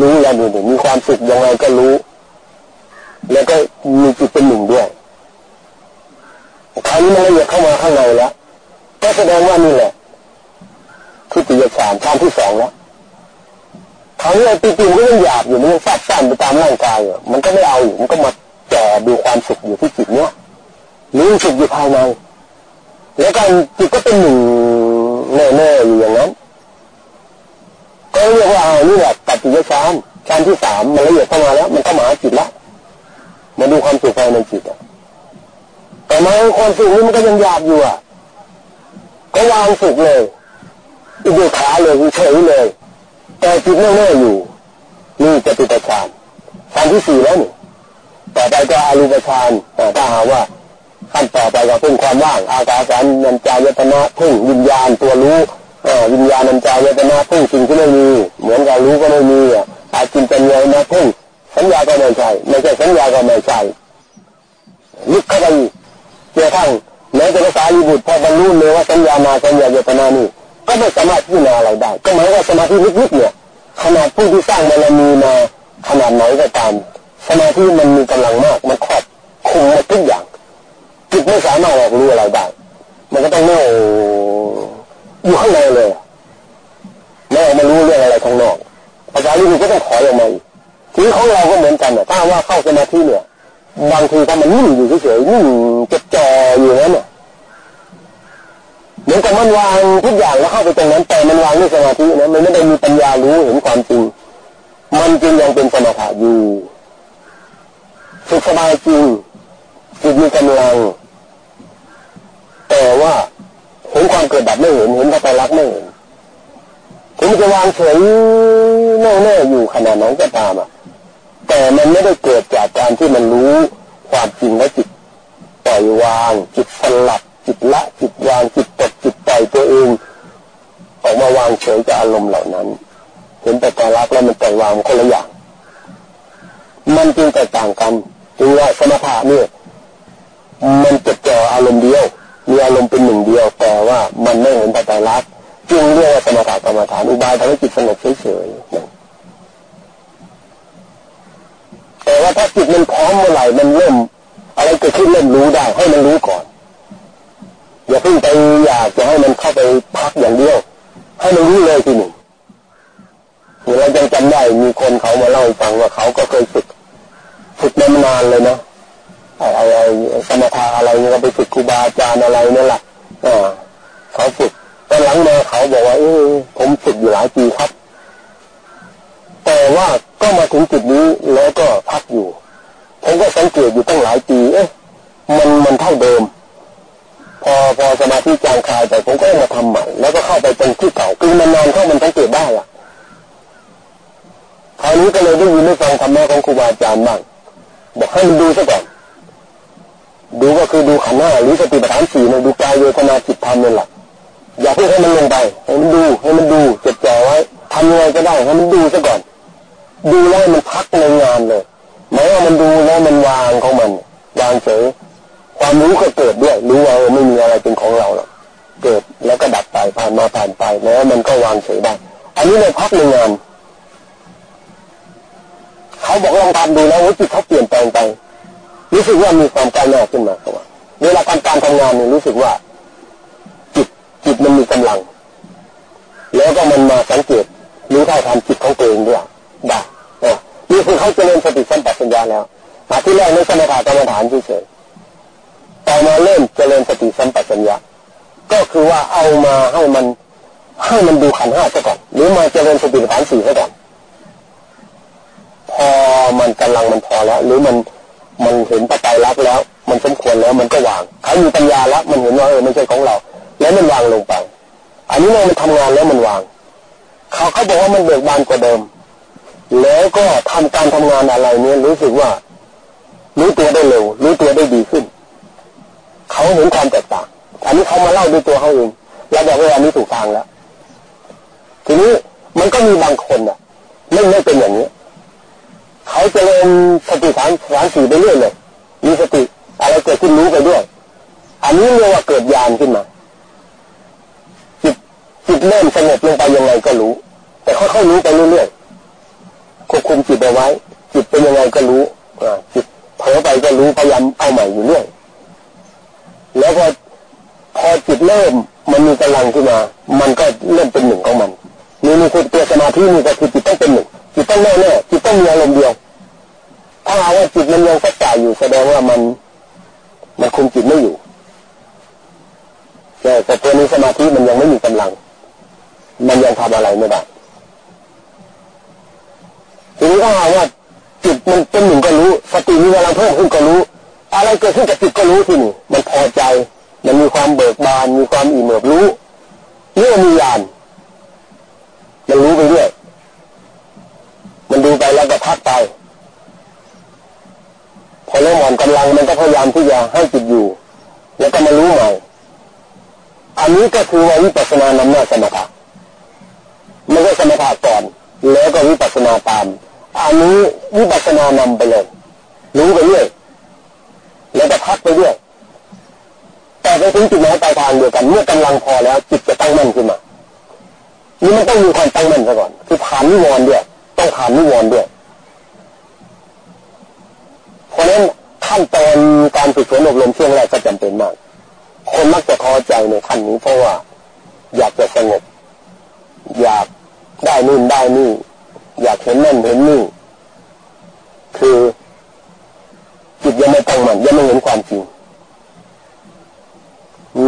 รู้แล้วดูมีความสุขยังไงก็รู้ แล้วก็มีจิตเป็นหนึ่งด้วย คราวนี้มันละเอียดเข้ามาข้างในแล้วก็แสดงว่านี่แหละคือปิยฌานฌานที่สองแล้วคราวนี้ไอ้ปีติมันก็ยังหยาบอยู่มันยังฟาดซ่านไปตามร่างกายอยู่มันก็ไม่เอาอยู่มันก็มาแจ่ดูความสุขอยู่ที่จิตเนี้ยรู้สุขอยู่ภายใน แล้วการจิตก็เป็นหนึ่งแน่ๆอยู่อย่างนั้นก็เรียกว่าเอานี่แหละปัจจิยฌานฌานที่สามมันละเอียดเข้ามาแล้ว มันเข้ามาจิตแล้วมาดูความสุขภายในจิตอะ แต่มาความสุขนี้มันก็ยังหยาบอยู่อะก็วางสุขเลยอุเบกขาเลยเฉยเลย แต่จิตแน่ๆอยู่นี่จะติตฌานฌานที่สี่แล้วนี่ต่อไปก็อารูปฌานถ้าหาว่าขั้นต่อไปก็เป็นความว่าง อากาสารนันจายตนะเพ่งวิญญาณตัวรู้วิญญาณนันจายตนะเพ่งสิ่งที่ไม่มีเหมือนกับรู้ก็ไม่มีอาจินเป็นไงนะพึ่งสัญญาก็ไม่ใช่ไม่ใช่สัญญาก็ไม่ใช่ลึกเข้าไป เจ้าทั้งแม้จะภาษาลิบุตรพอบรรลุเลยว่าสัญญามาสัญญาเจตนานี่ก็ไม่สามารถพิจารณาอะไรได้ ก็หมายว่าสมาธิลึกๆเนี่ยขนาดผู้ที่สร้างบารมีมาขนาดไหนก็ตามสมาธิมันมีกำลังมากมันครอบคุมทุกอย่างจิตไม่สามารถออกรู้อะไรได้ มันก็ต้องโง่อยู่ข้างในเลยไม่ออกมารู้เรื่องอะไรข้างนอกภาษาลิบุตรก็ต้องขอออกมาทีนี้ของเราก็เหมือนกันเนี่ยถ้าว่าเข้าสมาธิเนี่ย บางทีถ้ามันนิ่งอยู่เฉยๆนิ่งจะจ่ออยู่นั้นเนี่ยเหมือนกับมันวางทุกอย่างแล้วเข้าไปตรงนั้นแต่มันวางด้วยสมาธินะมันไม่ได้มีปัญญารู้เห็นความจริงมันจึงยังเป็นสมถะอยู่สุขสบายจริงจิตมีกำลัง แต่ว่าเห็นความเกิดดับไม่เห็นเห็นพระไตรลักษณ์ไม่เห็นถึงจะวางเฉยแน่ๆอยู่ขนาดนั้นก็ตามอะ แต่มันไม่ได้เกิดจากการที่มันรู้ความจริงและจิตปล่อยวาง จิตสลับจิตละจิตวางจิตตกจิตปล่อยตัวเองออกมาวางเฉยกับอารมณ์เหล่านั้น เห็นแต่ตารักแล้วมันปล่อยวางคนละอย่าง มันจึงแตกต่างกันจึงว่าสมถะเนี่ยมันจดจ่ออารมณ์เดียว มีอารมณ์เป็นหนึ่งเดียวแต่ว่ามันไม่เห็นแต่ตารักจึงเรียกว่าสมถะกรรมฐานอุบายทำให้จิตสงบเฉยๆ แต่ว่าถ้าจิตมันพร้อมเมื่อไหร่มันเริ่มอะไรเกิดขึ้นเริ่มรู้ได้ให้มันรู้ก่อน อย่าเพิ่งไปอยากจะให้มันเข้าไปพักอย่างเดียว ให้มันรู้เลยทีหนึ่งเรายังจำได้มีคนเขามาเล่าฟังว่าเขาก็เคยฝึกฝึกมานานเลยนะอ้ไอ้สมถะอะไรเนี่ยไปฝึกครูบาอาจารย์อะไรนี่แหละอ่าเขาฝึกแตอนหลังมาเขาบอกว่าเออผมฝึกอยู่หลายปีครับ แต่ว่าก็มาถึงจุดนี้แล้วก็พักอยู่ ผมก็สังเกตอยู่ตั้งหลายปีเอ๊ะมันมันเท่าเดิม พอพอสมาธิจางคายไปผมก็มาทำใหม่ แล้วก็เข้าไปตรงที่เก่าคือมันนานเข้ามันสังเกตได้อะคราวนี้ก็เลยได้ยินได้ฟังธรรมะของครูบาอาจารย์บ้างบอกให้มันดูซะก่อนดูก็คือดูขันห้าหรือสติปัฏฐานสี่เนี่ยดูกายเวทนาจิตธรรมนี่แหละอย่าเพิ่งให้มันลงไปให้มันดูให้มันดูจดจ่อไว้ทำยังไงก็ได้ให้มันดูซะก่อน ดูแล้วมันพักในงานเลยแม้ว่ามันดูแล้วมันวางของมัน วางเฉยความรู้ก็เกิดด้วยรู้ว่าไม่มีอะไรเป็นของเราหรอกเกิดแล้วก็ดับไปผ่านมาผ่านไปแล้วมันก็วางเฉยได้อันนี้ในพักในงานเขาบอกลองทำดูแล้วว่าจิตเขาเปลี่ยนแปลงไปรู้สึกว่ามีความก้าวหน้าขึ้นมาเขาว่าเวลาทำการทำงานเนี่ยรู้สึกว่า จิตจิตมันมีกำลัง แล้วก็มันมาสังเกตรู้เท่าทันจิตของตัวเองด้วย ได้นี่คือเขาเจริญสติสัมปชัญญะแล้วมาที่แรกในสมถะกรรมฐานเฉยๆต่อมาเริ่มเจริญสติสัมปชัญญะก็คือว่าเอามาให้มันให้มันดูขันห้าซะก่อน หรือมาเจริญสติปัฏฐานสี่ซะก่อน พอมันกำลังมันพอแล้ว หรือมันมันเห็นปัจจัยรักแล้ว มันสมควรแล้วมันก็วางเขามีปัญญาแล้วมันเห็นว่าเออไม่ใช่ของเรา แล้วมันวางลงไป อันนี้เรามันทำงานแล้วมันวาง เขาเขาบอกว่ามันเบิกบานกว่าเดิม แล้วก็ทำการทำงานอะไรเนี้ยรู้สึกว่ารู้ตัวได้เร็วรู้ตัวได้ดีขึ้น เขาเห็นความแตกต่าง อันนี้เขามาเล่าด้วยตัวเขาเองเราบอกว่าอันนี้ถูกทางแล้ว ทีนี้มันก็มีบางคนอะไม่ไม่เป็นอย่างนี้ เขาจะเริญสติสามสามสี่ไปเรื่อยเลย มีสติอะไรเกิดขึ้นรู้ไปด้วย อันนี้เรียกว่าเกิดญาณขึ้นมาจิตจิตเริ่มสงบลงไปยังไงก็รู้ แต่ค่อยๆรู้ไปเรื่อยๆ ควบคุมจิตเอาไว้ จิตเป็นยังไงก็รู้จิตเผลอไปก็รู้พยายามเอาใหม่อยู่เรื่อยแล้วพอพอจิตเริ่มมันมีกำลังขึ้นมา มันก็เริ่มเป็นหนึ่งของมันนี่นี่คือตัวสมาธินี่ก็คือจิตต้องเป็นหนึ่งจิตต้องแน่แน่จิตต้องมีอารมณ์เดียว ถ้าหาว่าจิตมันยังสักจ่ายอยู่แสดงว่ามันมันคุมจิตไม่อยู่แต่ตัวนี้สมาธิมันยังไม่มีกำลัง มันยังทำอะไรไม่ได้ ทีนี้ถ้าว่าจิตมันเป็นหนึ่งก็รู้ สติมีกำลังเพิ่มขึ้นก็รู้ อะไรเกิดขึ้นกับจิตก็รู้ที่นี่มันพอใจ มันมีความเบิกบาน มีความอิ่มเอิบรู้เรื่องมีญาณมันรู้ไปเรื่อยมันดูไปแล้วก็พักไปพอเริ่มอ่อนกำลังมันก็พยายามที่จะให้จิตอยู่ แล้วก็มารู้ใหม่อันนี้ก็คือว่าวิปัสสนานำหน้าสมถะไม่ใช่สมถะก่อน แล้วก็วิปัสสนาตาม อันนี้วิปัสสนานำไปเลย รู้ไปเรื่อยแล้วก็พักไปเรื่อยแต่ไปถึงจุดหมายปลายทางเดียวกัน เมื่อกำลังพอแล้วจิตจะตั้งมั่นขึ้นมานี่มันต้องมีความตั้งมั่นซะก่อน คือฐานนิวรณ์ด้วยต้องผ่านนิวรณ์ด้วยเพราะฉะนั้นขั้นตอนการฝึกฝนอบรมช่วงแรกก็จำเป็นมาก คนมักจะท้อใจในขั้นนี้เพราะว่า อยากจะสงบ อยากได้นู่นได้นี่ อยากเห็นนั่นเห็นนี่คือจิตยังไม่ตั้งมันยังไม่เห็นความจริง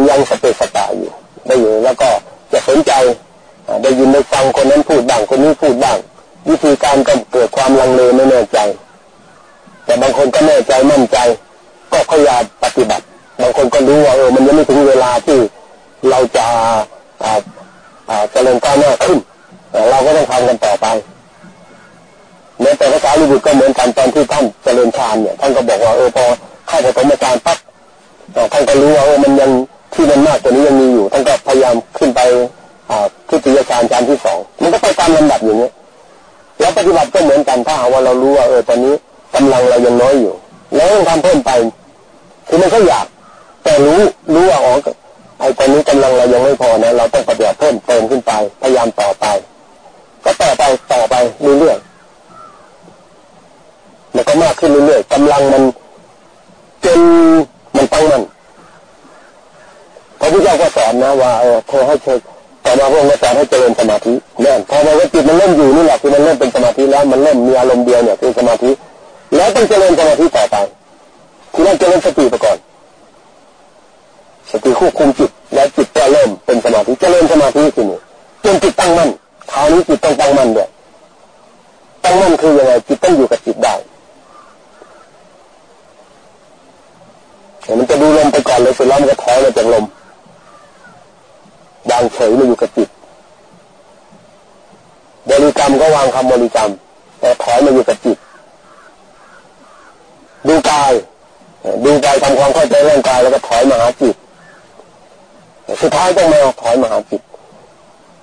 ยังสเปสตาอยู่ได้อยู่แล้วก็จะสนใจได้ยินได้ฟังคนนั้นพูดบ้างคนนี้พูดบ้าง วิธีการก็เกิดความลังเลไม่แน่ใจ แต่บางคนก็แน่ใจมั่นใจ ก็พยายามปฏิบัติ บางคนก็รู้ว่าเออมันยังไม่ถึงเวลาที่เราจะเจริญก้าวหน้าขึ้นเราก็ต้องทำกันต่อไป แม้แต่ภาษาลิบุตรก็เหมือนกันตอนที่ท่านเจริญฌานเนี่ยท่านก็บอกว่าเออพอเข้าไปปรมฌานปั๊บท่านก็รู้ว่าเออมันยังที่มันมากกว่านี้ยังมีอยู่ท่านก็พยายามขึ้นไปที่ติยฌานฌานที่สองมันก็ไปตามลำดับอย่างนี้แล้วปฏิบัติก็เหมือนกันถ้าว่าเรารู้ว่าเออตอนนี้กำลังเรายังน้อยอยู่ แล้วต้องทำเพิ่มไปคือมันก็อยากแต่รู้รู้ว่าอ๋อไอ้ตอนนี้กำลังเรายังไม่พอนะ เราต้องปฏิบัติเพิ่มเติมขึ้นไปพยายามต่อไป ก็ต่อไปต่อไปเรื่อย มันก็มากขึ้นเรื่อยๆกำลังมันจนมันตั้งมันพระพุทธเจ้าก็สอนนะว่าเออเธอให้เธอต่อมาพระองค์ก็สอนให้เจริญสมาธิแน่นพอมาว่าจิตมันเริ่มอยู่นี่แหละคือมันเริ่มเป็นสมาธิแล้วมันเริ่มมีอารมณ์เดียวเนี่ยคือสมาธิ แล้วต้องเจริญสมาธิต่อไปคือต้องเจริญสติไปก่อนสติควบคุมจิตแล้วจิตก็เริ่มเป็นสมาธิเจริญสมาธิทีนี้จนจิตตั้งมั่นคราวนี้จิตต้องตั้งมั่นด้วยตั้งมั่นคือยังไงจิตต้องอยู่กับจิตได้ มันจะดูลมไปก่อนเลยเสร็จแล้วมันจะถอยมาจากลมวางเฉยมาอยู่กับจิตบริกรรมก็วางคำบริกรรม แต่ถอยมาอยู่กับจิต ดูกาย ดูกายทำความเข้าใจร่างกายแล้วก็ถอยมาหาจิตสุดท้ายต้องมาถอยมาหาจิต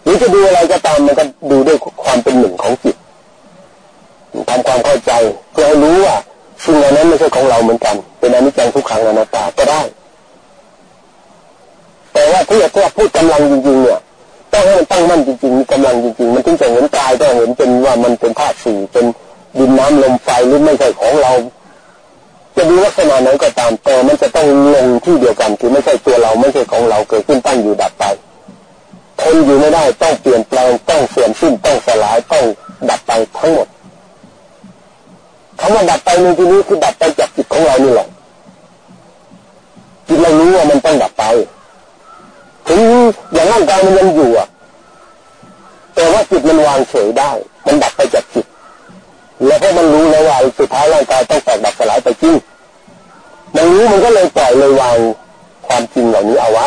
หรือจะดูอะไรก็ตามมันก็ดูด้วยความเป็นหนึ่งของจิตทำความเข้าใจเพื่อให้รู้ว่า สิ่งเหล่านั้นไม่ใช่ของเราเหมือนกัน เป็นอนิจจังทุกขังอนัตตาก็ได้ แต่ว่าที่จะพูดกำลังจริงๆเนี่ยต้องให้มันตั้งมั่นจริงๆมีกำลังจริงๆ มันถึงจะเห็นกายก็เห็นเป็นว่ามันเป็นธาตุสี่เป็นดินน้ำลมไฟหรือไม่ใช่ของเรา จะดูลักษณะไหนก็ตามแต่มันจะต้องลงที่เดียวกันคือไม่ใช่ตัวเราไม่ใช่ของเราเกิดขึ้นตั้งอยู่ดับไปทนอยู่ไม่ได้ต้องเปลี่ยนแปลงต้องเสื่อมสิ้นต้องสลายต้องดับไปทั้งหมด คำว่าดับไปในที่นี้คือดับไปจากจิตของเรานี่แหละจิตเรารู้ว่ามันต้องดับไปถึงอย่างร่างกายมันยังอยู่อะแต่ว่าจิตมันวางเฉยได้ มันดับไปจากจิต แล้วพอมันรู้แล้วว่าสุดท้ายร่างกายต้องแตกดับสลายไปจริงมันรู้มันก็เลยปล่อยเลยวางความจริงเหล่านี้เอาไว้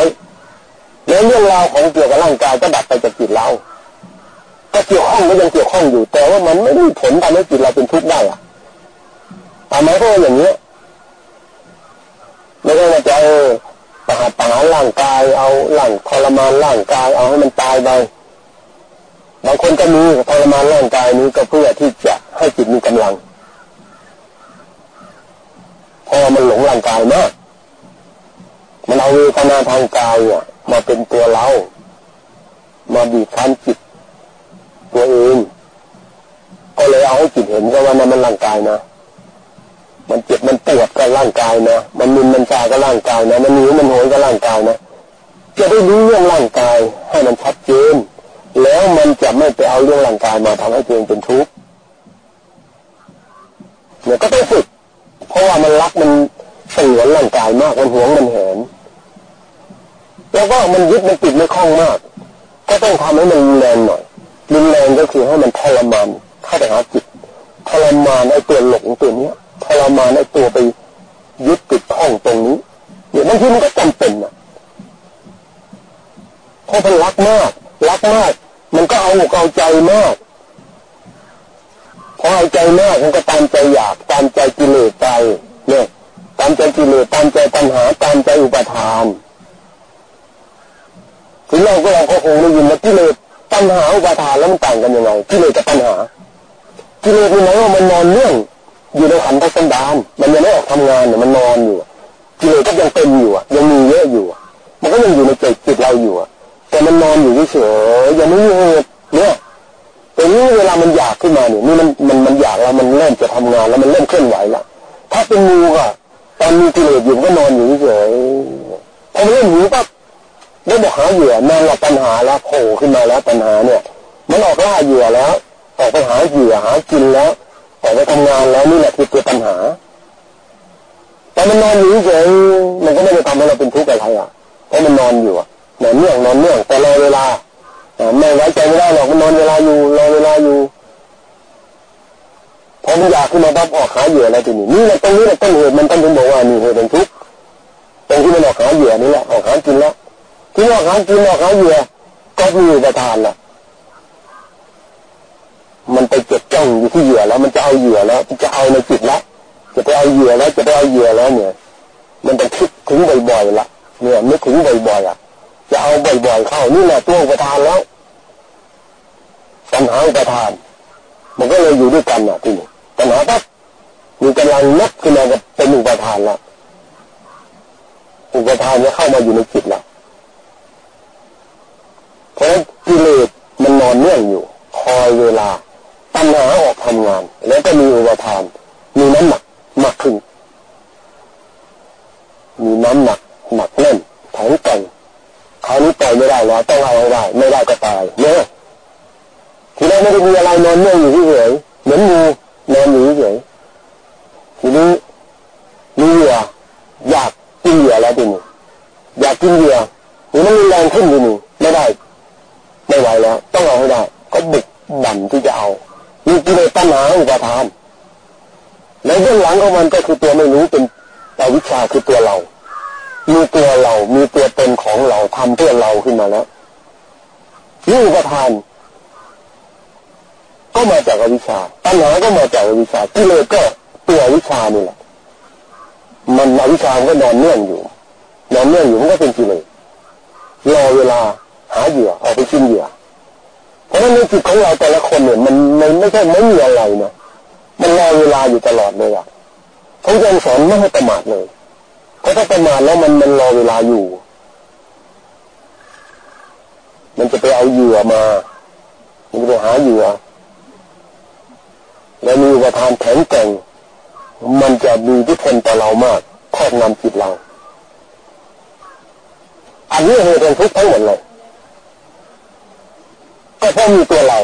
แล้วเรื่องราวของเกี่ยวกับร่างกายก็ดับไปจากจิตเรา ก็เกี่ยวข้องก็ยังเกี่ยวข้องอยู่ แต่ว่ามันไม่ได้ผลทำให้จิตเราเป็นทุกข์ได้อะ ทำไมก็อย่างนี้ไม่ได้ว่าจะเออประหารประหารร่างกาย เอาร่างทรมานร่างกายเอาให้มันตายไปบางคนก็มีทรมานร่างกายนี้ก็เพื่อที่จะให้จิตมีกำลัง พอมันหลงร่างกายมากมันเอาเวทนาทางกายเนี่ยมาเป็นตัวเรา มาบีบคั้นจิต ตัวเองก็เลยเอาให้จิตเห็นว่านั่นมันร่างกายนะ มันเจ็บมันปวดกับร่างกายนะ มันมึนมันชากับร่างกายนะ มันหิวมันโหยกับร่างกายนะ จะได้รู้เรื่องร่างกายให้มันชัดเจน แล้วมันจะไม่ไปเอาเรื่องร่างกายมาทำให้ตัวเองเป็นทุกข์เนี่ยก็ต้องฝึก เพราะว่ามันรักมันเสียร่างกายมาก มันหวงมันแหนแล้วก็มันยึดมันติดไม่คล่องมาก ก็ต้องทำให้มันรุนแรงหน่อยรุนแรงก็คือให้มันทรมานเข้าไปหาจิตทรมานไอ้ตัวหลงตัวเนี้ย ทรมานไอ้ตัวไปยึดติดข้องตรงนี้เนี่ยบางทีมันก็จำเป็นอะเพราะมันรักมาก รักมาก มันก็เอาเอาใจมากพอเอาใจมากมันก็ตามใจอยากตามใจกิเลสใจเนี่ยตามใจกิเลสตามใจปัญหาตามใจอุปทานถึงเราก็เราก็คงได้ยินว่ากิเลสปัญหาอุปทานแล้วมันต่างกันยังไงกิเลสกับปัญหากิเลสมันไหนว่ามันนอนเนื่อง อยู่ในขันธ์สันดานมันยังไม่ออกทำงานเนี่ยมันนอนอยู่กิเลสก็ยังเต็มอยู่ยังมีเยอะอยู่ มันก็ยังอยู่ในใจจิตเราอยู่แต่มันนอนอยู่เฉยยังไม่มีเหตุเนี่ยแต่นี้เวลามันอยากขึ้นมาเนี่ยนี่มันมันมันอยากแล้วมันเริ่มจะทำงานแล้วมันเริ่มเคลื่อนไหวล้วถ้าเป็นงูก็ตอนมีกิเลสอยู่ก็นอนอยู่เฉยพอมันเริ่มหิวปั๊บได้บอกหาเหยื่อนอนหลับปัญหาแล้วโผล่ขึ้นมาแล้วปัญหาเนี่ย มันออกล่าเหยื่อแล้วออกไปหาเหยื่อหากินแล้ว ออกไปทำงานแล้วนี่แหละคือตัวปัญหาแต่มันนอนอยู่เฉยมันก็ไม่ได้ทำให้เราเป็นทุกข์อะไรอะเพราะมันนอนอยู่อะนอนเนื่องนอนเนื่องแต่รอเวลาไม่ไว้ใจไม่ได้หรอกมันนอนเวลาอยู่รอเวลาอยู่พอมันอยากขึ้นมาปั๊บออกหาเหยื่ออะไรทีนี้นี่แหละตรงนี้แหละต้นเหตุมันต้องถึงบอกว่านี่เหตุเป็นทุกข์ตรงที่มันออกหาเหยื่อนี่แหละออกหากินแล้วที่ออกหากินออกหาเหยื่อก็มีประทานละ มันไปเก็บจ้องอยู่ที่เหยื่อแล้ว มันจะเอาเหยื่อแล้วจะเอาในจิตแล้วจะไปเอาเหยื่อแล้วจะไปเอาเหยื่อแล้วเนี่ย มันจะคิดถึงบ่อยๆละเนี่ยนึกถึงบ่อยๆอะ จะเอาบ่อยๆเข้านี่แหละตัวประทานแล้วปัญหาประทาน มันก็เลยอยู่ด้วยกันอะที่นี่ปัญหาก็มีกำลังนักขึ้นมาเป็นอุปทานแล้วอุปทานเนี่ยเข้ามาอยู่ในจิตแล้วเพราะกิเลสมันนอนเนื่องอยู่ คอยเวลา ปัญหาออกทำงาน แล้วก็มีอุปทาน มีน้ำหนักมากขึ้น มีน้ำหนักหนักแน่นแข็งแกร่งคราวนี้ปล่อยไม่ได้แล้วต้องเอาให้ได้ ไม่ได้ก็ตายเนี่ยทีแรกไม่ได้มีอะไรนอนเนื่องอยู่เฉยเหมือนงูนอนอยู่เฉยทีนี้มีเหยื่ออยากกินเหยื่อแล้วทีนี้อยากกินเหยื่อหรือมันมีแรงขึ้นทีนี้ไม่ได้ ไม่ไหวแล้ว ต้องเอาให้ได้ ก็บุกดันที่จะเอา มีกิเลสตัณหาอุปาทานแล้วเบื้องหลังของมันก็คือตัวไม่รู้เป็นอวิชาคือตัวเรา มีตัวเรา มีตัวตนของเราทำเพื่อเราขึ้นมาแล้วนี่อุปทาน ก็มาจากอวิชาตัณหาก็มาจากอวิชากิเลสก็ตัววิชานี่แหละ มันอวิชาก็นอนเนื่องอยู่นอนเนื่องอยู่มันก็เป็นกิเลสรอเวลาหาเหยื่อออกไปชินเหยื่อ ราะฉะนั้นในจิตของเราแต่ละคนเนี่ยมันมันไม่ใช่ไม่มีอะไรนะมันรอเวลาอยู่ตลอดเลยอะเขายังสอนไม่ให้ประมาทเลยเพราะถ้าประมาทแล้วมันมันรอเวลาอยู่ มันจะไปเอาเหยื่อมา มันจะไปหาเหยื่อ แล้วมีอุปทานแข็งแกร่ง มันจะมีที่พลต่อเรามากครอบงำจิตเรา อันนี้เหตุเป็นทุกข์ทั้งหมดเลย ก็เพราะมีตัวเรา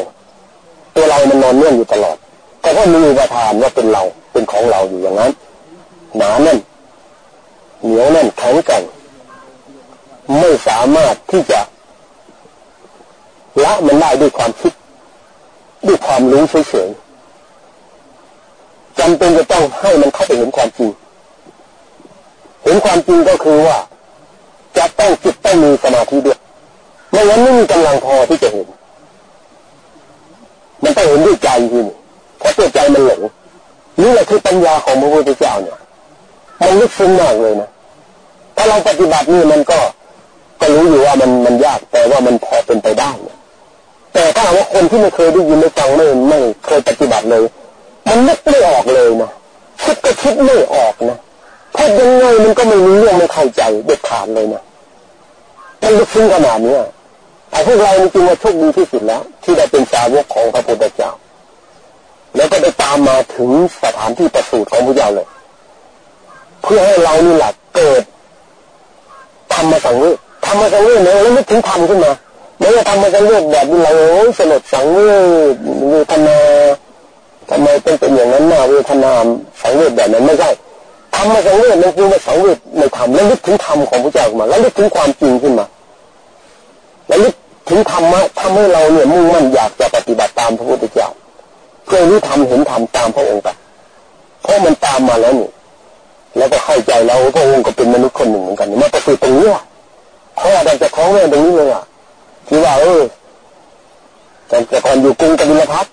ตัวเรามันนอนเนื่องอยู่ตลอด ก็เพราะมีอุปทานว่าเป็นเราเป็นของเราอยู่อย่างนั้นหนาแน่นเหนียวแน่นแข็งแกร่งไม่สามารถที่จะละมันได้ด้วยความคิด ด้วยความรู้เฉยๆจำเป็นจะต้องให้มันเข้าไปเห็นความจริงเห็นความจริงก็คือว่า จะต้องจิตต้องมีสมาธิด้วยไม่งั้นไม่มีกำลังพอที่จะเห็น มันต้องเห็นด้วยใจทีนี่เพราะตัวใจมันหลงนี่แหละคือปัญญาของพระพุทธเจ้าเนี่ยมันลึกซึ้งมากเลยนะถ้าเราปฏิบัตินี่มันก็ก็รู้อยู่ว่ามันมันยากแต่ว่ามันพอเป็นไปได้แต่ถ้าว่าคนที่ไม่เคยได้ยินไม่ฟังไม่ไม่เคยปฏิบัติเลย มันนึกไม่ออกเลยนะคิดก็คิดไม่ออกนะพูดยังไงมันก็ไม่รู้เรื่องไม่เข้าใจเด็ดขาดเลยนะมันลึกซึ้งขนาดนี้ ไอ้พวกเราจริงๆว่าโชคดีที่สุดแล้ว ที่ได้เป็นสาวกของพระพุทธเจ้า แล้วก็ได้ตามมาถึงสถานที่ประสูติของพระเจ้าเลย เพื่อให้เรานี่แหละเกิดทำมาสังเวชทำมาสังเวชเนี่ยแล้วนึกถึงธรรมขึ้นมาไม่ใช่ทำมาสังเวชแบบนี้เราสลดสังเวชเวทนาทำไมเป็นเป็นอย่างนั้นนาเวทนาสังเวชแบบนั้นไม่ใช่ทำมาสังเวชมันคือมาสังเวชในธรรมแล้วนึกถึงธรรมของพระเจ้ามา แล้วนึกถึงความจริงขึ้นมา แล้วนึก ถึงธรรมะทำให้เราเนี่ยมุ่งมั่นอยากจะปฏิบัติตามพระพุทธเจ้าเพื่อรู้ธรรมเห็นธรรมตามพระองค์ไปเพราะมันตามมาแล้วนี่แล้วก็เข้าใจแล้วพระองค์ก็เป็นมนุษย์คนหนึ่งเหมือนกันมาประสูติตรงนี้อะพ่อดังจะคล้องแม่ตรงนี้เลยอะที่ว่าเออแต่ต่ก่อนอยู่กรุงกบิลพัท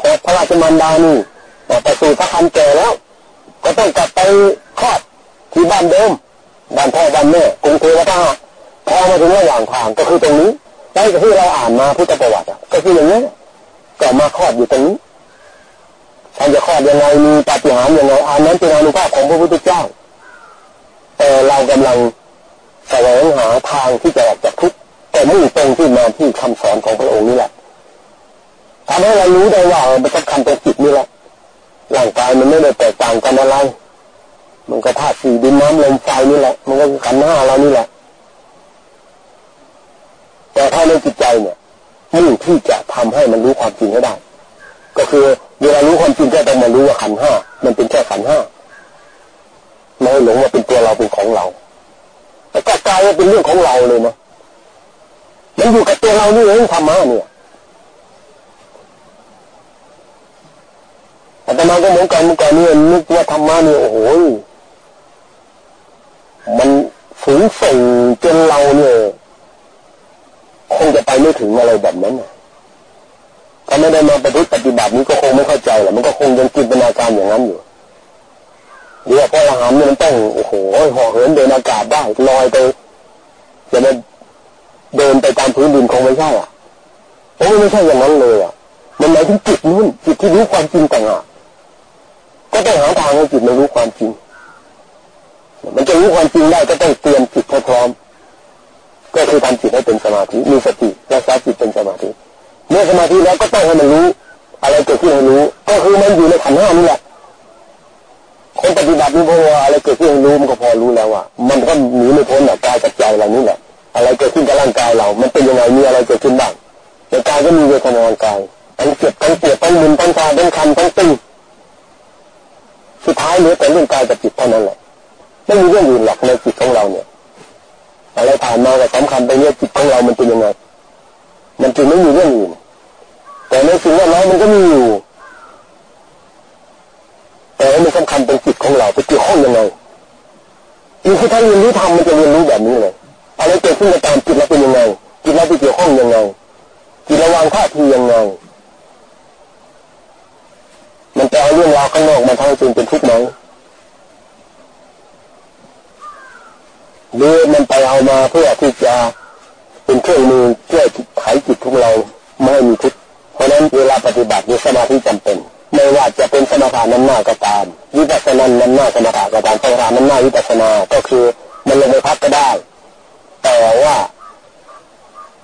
พอพระราชมารดานี่ประสูติพระคันแก่แล้ว ก็ต้องกลับไปคลอดที่บ้านเดิมบ้านพ่อบ้านแม่กรุงเทวทาพอมาถึงระหว่างทางก็คือตรงนี้ ได้ที่เราอ่านมาพุทธประวัติก็คืออย่างนี้ก็มาคลอดอยู่ตรงนี้ท่านจะคลอดยังไงมีปฏิหารยังไงอันนั้นเป็นอนุภาพของพระพุทธเจ้า แต่เรากำลังแสวงหาทางที่จะออกจากทุกข์แต่มุ่งตรงที่มาที่คำสอนของพระองค์นี่แหละทำให้เรารู้ได้ว่ามันสำคัญตรงจิตนี่แหละร่างกายมันไม่ได้แตกต่างกันอะไรมันก็ธาตุสี่ดินน้ำลมไฟนี่แหละ มันก็ขันห้าเรานี่แหละ แต่ถ้าในจิตใจเนี่ยมุ่งที่จะทำให้มันรู้ความจริงให้ได้ ก็คือเวลารู้ความจริงก็ต้องมารู้ว่าขันห้ามันเป็นแค่ขันห้าไม่หลงว่าเป็นตัวเราเป็นของเราแต่ก็กลายว่าเป็นเรื่องของเราเลยนะมันอยู่กับตัวเรานี่เองธรรมะเนี่ยอาตมาก็เหมือนกันเมื่อก่อนนี่นึกว่าธรรมะเนี่ยโอ้โหมันสูงส่งจนเราเนี่ย คงจะไปไม่ถึงอะไรแบบนั้นนะถ้าไม่ได้มาปฏิปฏิบัตินี้ก็คงไม่เข้าใจแหละมันก็คงยังจินตนาการอย่างนั้นอยู่เดี๋ยวพออาหารมันต้องโอ้โหห่อเหินเดินอากาศได้ลอยไปจะมาเดินไปตามพื้นดินคงไม่ใช่อะโอ้ไม่ใช่อย่างนั้นเลยอะ มันหมายถึงจิตนู้นจิตที่รู้ความจริงต่างหากก็ต้องหาทางให้จิตมารู้ความจริง มันจะรู้ความจริงได้ก็ต้องเตรียมจิตให้พร้อม ก็คือทำจิตให้เป็นสมาธิมีสติรักษาจิตเป็นสมาธิเมื่อสมาธิแล้วก็ต้องให้มันรู้ อะไรเกิดขึ้นให้รู้ ก็คือมันอยู่ในขันห้านี่แหละคนปฏิบัตินี่พออะไรเกิดขึ้นให้รู้มันก็พอรู้แล้วว่ามันก็หนีไม่พ้นหรอกกายกับใจเรานี่แหละอะไรเกิดขึ้นกับร่างกายเรา มันเป็นยังไงมีอะไรเกิดขึ้นบ้างในกายก็มีเวทนาร่างกายทั้งเจ็บทั้งปวดทั้งมึนทั้งชาทั้งคันทั้งตึงสุดท้ายเหลือแต่เรื่องกายกับจิตเท่านั้นแหละไม่มีเรื่องอื่นหรอกในจิตของเราเนี่ย อะไรผ่านมาก็สำคัญไปเนี่ยจิตของเรามันเป็นยังไง มันจึงไม่มีเรื่องอื่นแต่ในสิ่งแวดล้อมมันก็มีอยู่ แต่มันสำคัญเป็นจิตของเราไปเกี่ยวข้องยังไงนี่คือถ้าเรียนรู้ทำมันจะเรียนรู้แบบนี้เลยอะไรเกิดขึ้นกับตามจิตเราเป็นยังไงจิตเราไปเกี่ยวข้องยังไงจิตราวางท่าทียังไงมันจะเอาเรื่องราวข้างนอกมาทำจนเป็นทุกข์ไหมหรือมันไป เอามาเพื่อที่จะเป็นเครื่องมือเพื่อไขจิตของเราไม่ให้มีทุกข์เพราะนั้นเวลาปฏิบัติมีสมาธิจำเป็น ไม่ว่าจะเป็นสมาธินั้นหน้าก็ตามวิปัสสนานั้นหน้าสมาธิก็ตามสมาธินั้นหน้าวิปัสสนาก็คือมันลงไปพักก็ได้ แต่ว่า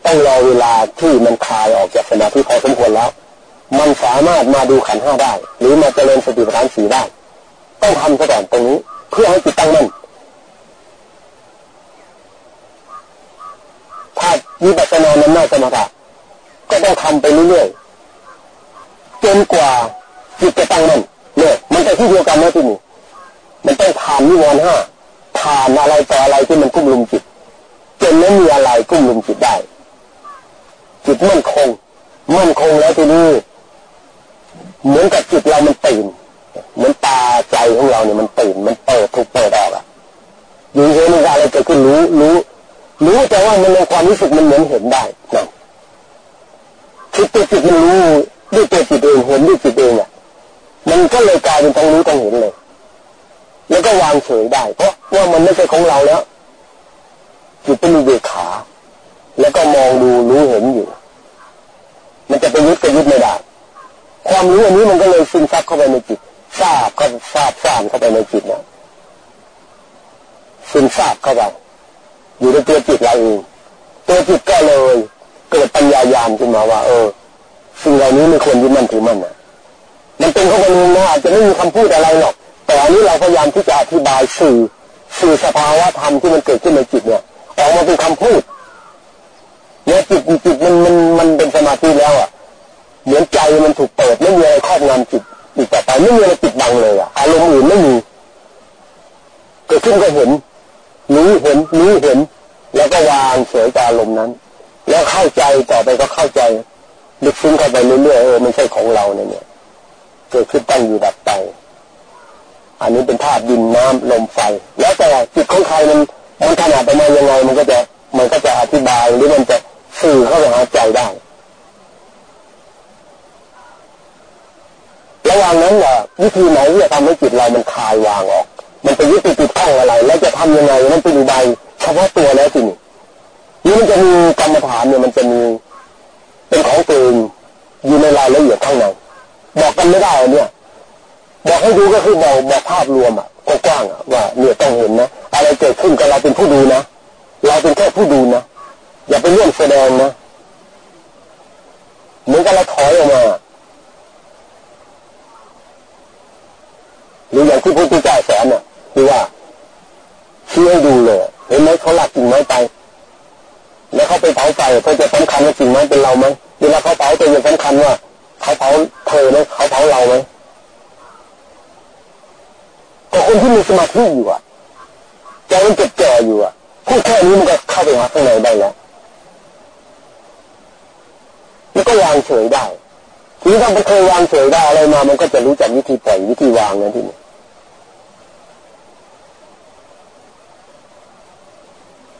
ต้องรอเวลาที่มันคลายออกจากสมาธิพอสมควรแล้ว มันสามารถมาดูขันห้าได้ หรือมาเจริญสติปัฏฐานสีได้ ต้องทำซะก่อนตรงนี้ เพื่อให้จิตตั้งมั่น ถ้าวิปัสสนานั้นไม่สมถะก็ต้องทำไปเรื่อยๆจนกว่าจิตจะตั้งมั่นเนี่ยมันจะที่เดียวกันนะที่นี่มันต้องผ่านนิวรณ์ห้าผ่านอะไรต่ออะไรที่มันกุ้มลุมจิตจนไม่มีอะไรกุ้มลุมจิตได้ จิตมั่นคง มั่นคงแล้วทีนี้เหมือนกับจิตเรามันตื่นเหมือนตาใจของเราเนี่ยมันตื่นมันเปิดทุกเปิดออกอะอยู่เฉยๆอะไรเกิดขึ้นรู้รู้ รู้แต่ว่ามันในความรู้สึกมันเหมือนเห็นได้นะคือตัวจิตมันรู้ด้วยตัวจิตเองเห็นด้วยจิตเองอะมันก็เลยกลายเป็นทั้งรู้ทั้งเห็นเลย แล้วก็วางเฉยได้ เพราะว่ามันไม่ใช่ของเราแล้วจิตเป็นเบกขา แล้วก็มองดูรู้เห็นอยู่ มันจะไปยึดก็ยึดไม่ได้ความรู้อันนี้มันก็เลยซึมซับเข้าไปในจิตทราบก็ทราบทราบเข้าไปในจิตนะซึมซาบเข้าไป อยู่ในตัวจิตเราเองตัวจิตก็เลยเกิดปัญญายามขึ้นมาว่า เออสิ่งเหล่านี้ไม่ควรยึดมั่นถือมั่นนะมันเป็นข้อมูลนะอาจจะไม่มีคำพูดอะไรหรอกแต่อันนี้เราพยายามที่จะอธิบายสื่อสื่อสภาวะธรรมที่มันเกิดขึ้นในจิตเนี่ยออกมาเป็นคำพูดเนี่ยจิตจิตมันมันมันเป็นสมาธิแล้วอะเหมือนใจมันถูกเปิดไม่มีอะไรครอบงำจิตอีกต่อไปไม่มีอะไรปิดบังเลยอะอารมณ์อื่นไม่มีเกิดขึ้นก็เห็น รู้เห็นรู้เห็น แล้วก็วางเฉยกับอารมนั้น แล้วเข้าใจต่อไปก็เข้าใจลึกซึ้งเข้าไปเรื่อยๆเออไม่ใช่ของเราเนี่ยเนี่ยเกิดขึ้นตั้งอยู่ดับไป อันนี้เป็นธาตุดินน้ำลมไฟ แล้วแต่จิตของใครมันมันขนาดไปมายังไง มันก็จะมันก็จะอธิบายหรือมันจะสื่อเข้าไปหาใจได้ระหว่างนั้นน่ะวิธีไหนที่จะทำให้จิตเรามันคลายวางออก มันเป็นวิธีติดข้องอะไร แล้วจะทำยังไงนั่นเป็นอุบายเฉพาะตัวแล้วจริงนี่มันจะมีกรรมฐานเนี่ยมันจะมีเป็นของตัวเองอยู่ในรายละเอียดข้างในบอกกันไม่ได้เนี่ยบอกให้ดูก็คือบอกบอกภาพรวมอะกว้างอะว่าเนี่ยต้องเห็นนะอะไรเกิดขึ้นกับเราเป็นผู้ดูนะเราเป็นแค่ผู้ดูนะอย่าไปเรื่องแสดงนะเหมือนกับเราถอยออกมาหรืออย่างที่พระพุทธเจ้าสอนเนี่ คือว่าชี้ให้ดูเลยเห็นไหมเขาหลักจริงไหมไป แล้วเขาไปเผาไฟเขาจะสำคัญว่าจริงไหมเป็นเราไหมเวลาเขาเผาตัวจะสำคัญว่าเขาเผาเธอไหมเขาเผาเราไหมก็คนที่มีสมาธิอยู่อะใจมันเจ็บแก่อยู่อะพูดแค่นี้มันก็เข้าไปหาข้างในได้แล้วแล้วก็วางเฉยได้ทีนี้ถ้ามันเคยวางเฉยได้อะไรมา มันก็จะรู้จักวิธีปล่อยวิธีวางนะที่นี่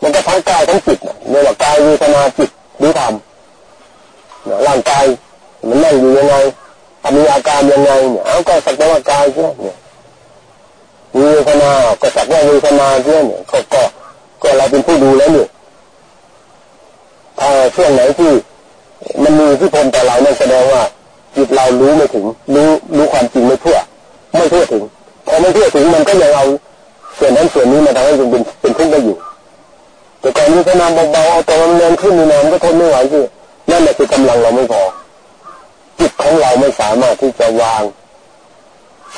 มันก็ทั้งกายทั้งจิตนะเรียกว่ากายวิทนาจิตรู้ธรรมร่างกายมันนั่งอยู่ยังไงมีอาการยังไงเนี่ยเอาก็สักแต่ว่ากายใช่อเนี่ยมีเวทนาก็สักว่าเวทนาใช่อเนี่ยก็ก็ก็เราเป็นผู้ดูแล้วเนี่ยถ้าช่วงไหนที่มันมีที่พลต่อเรานั่นแสดงว่าจิตเรารู้ไม่ถึง รู้รู้ความจริงไม่ทั่ว ไม่ทั่วถึงพอไม่ทั่วถึงมันก็ยังเอาส่วนนั้นส่วนนี้มาทำให้เป็นเป็นทุกข์ได้อยู่ แต่ก่อนมีพนามเบาๆเอาตัวมันเนินขึ้นมีนานก็ทนไม่ไหวสินั่นแหละคือกำลังเราไม่พอจิตของเราไม่สามารถที่จะวาง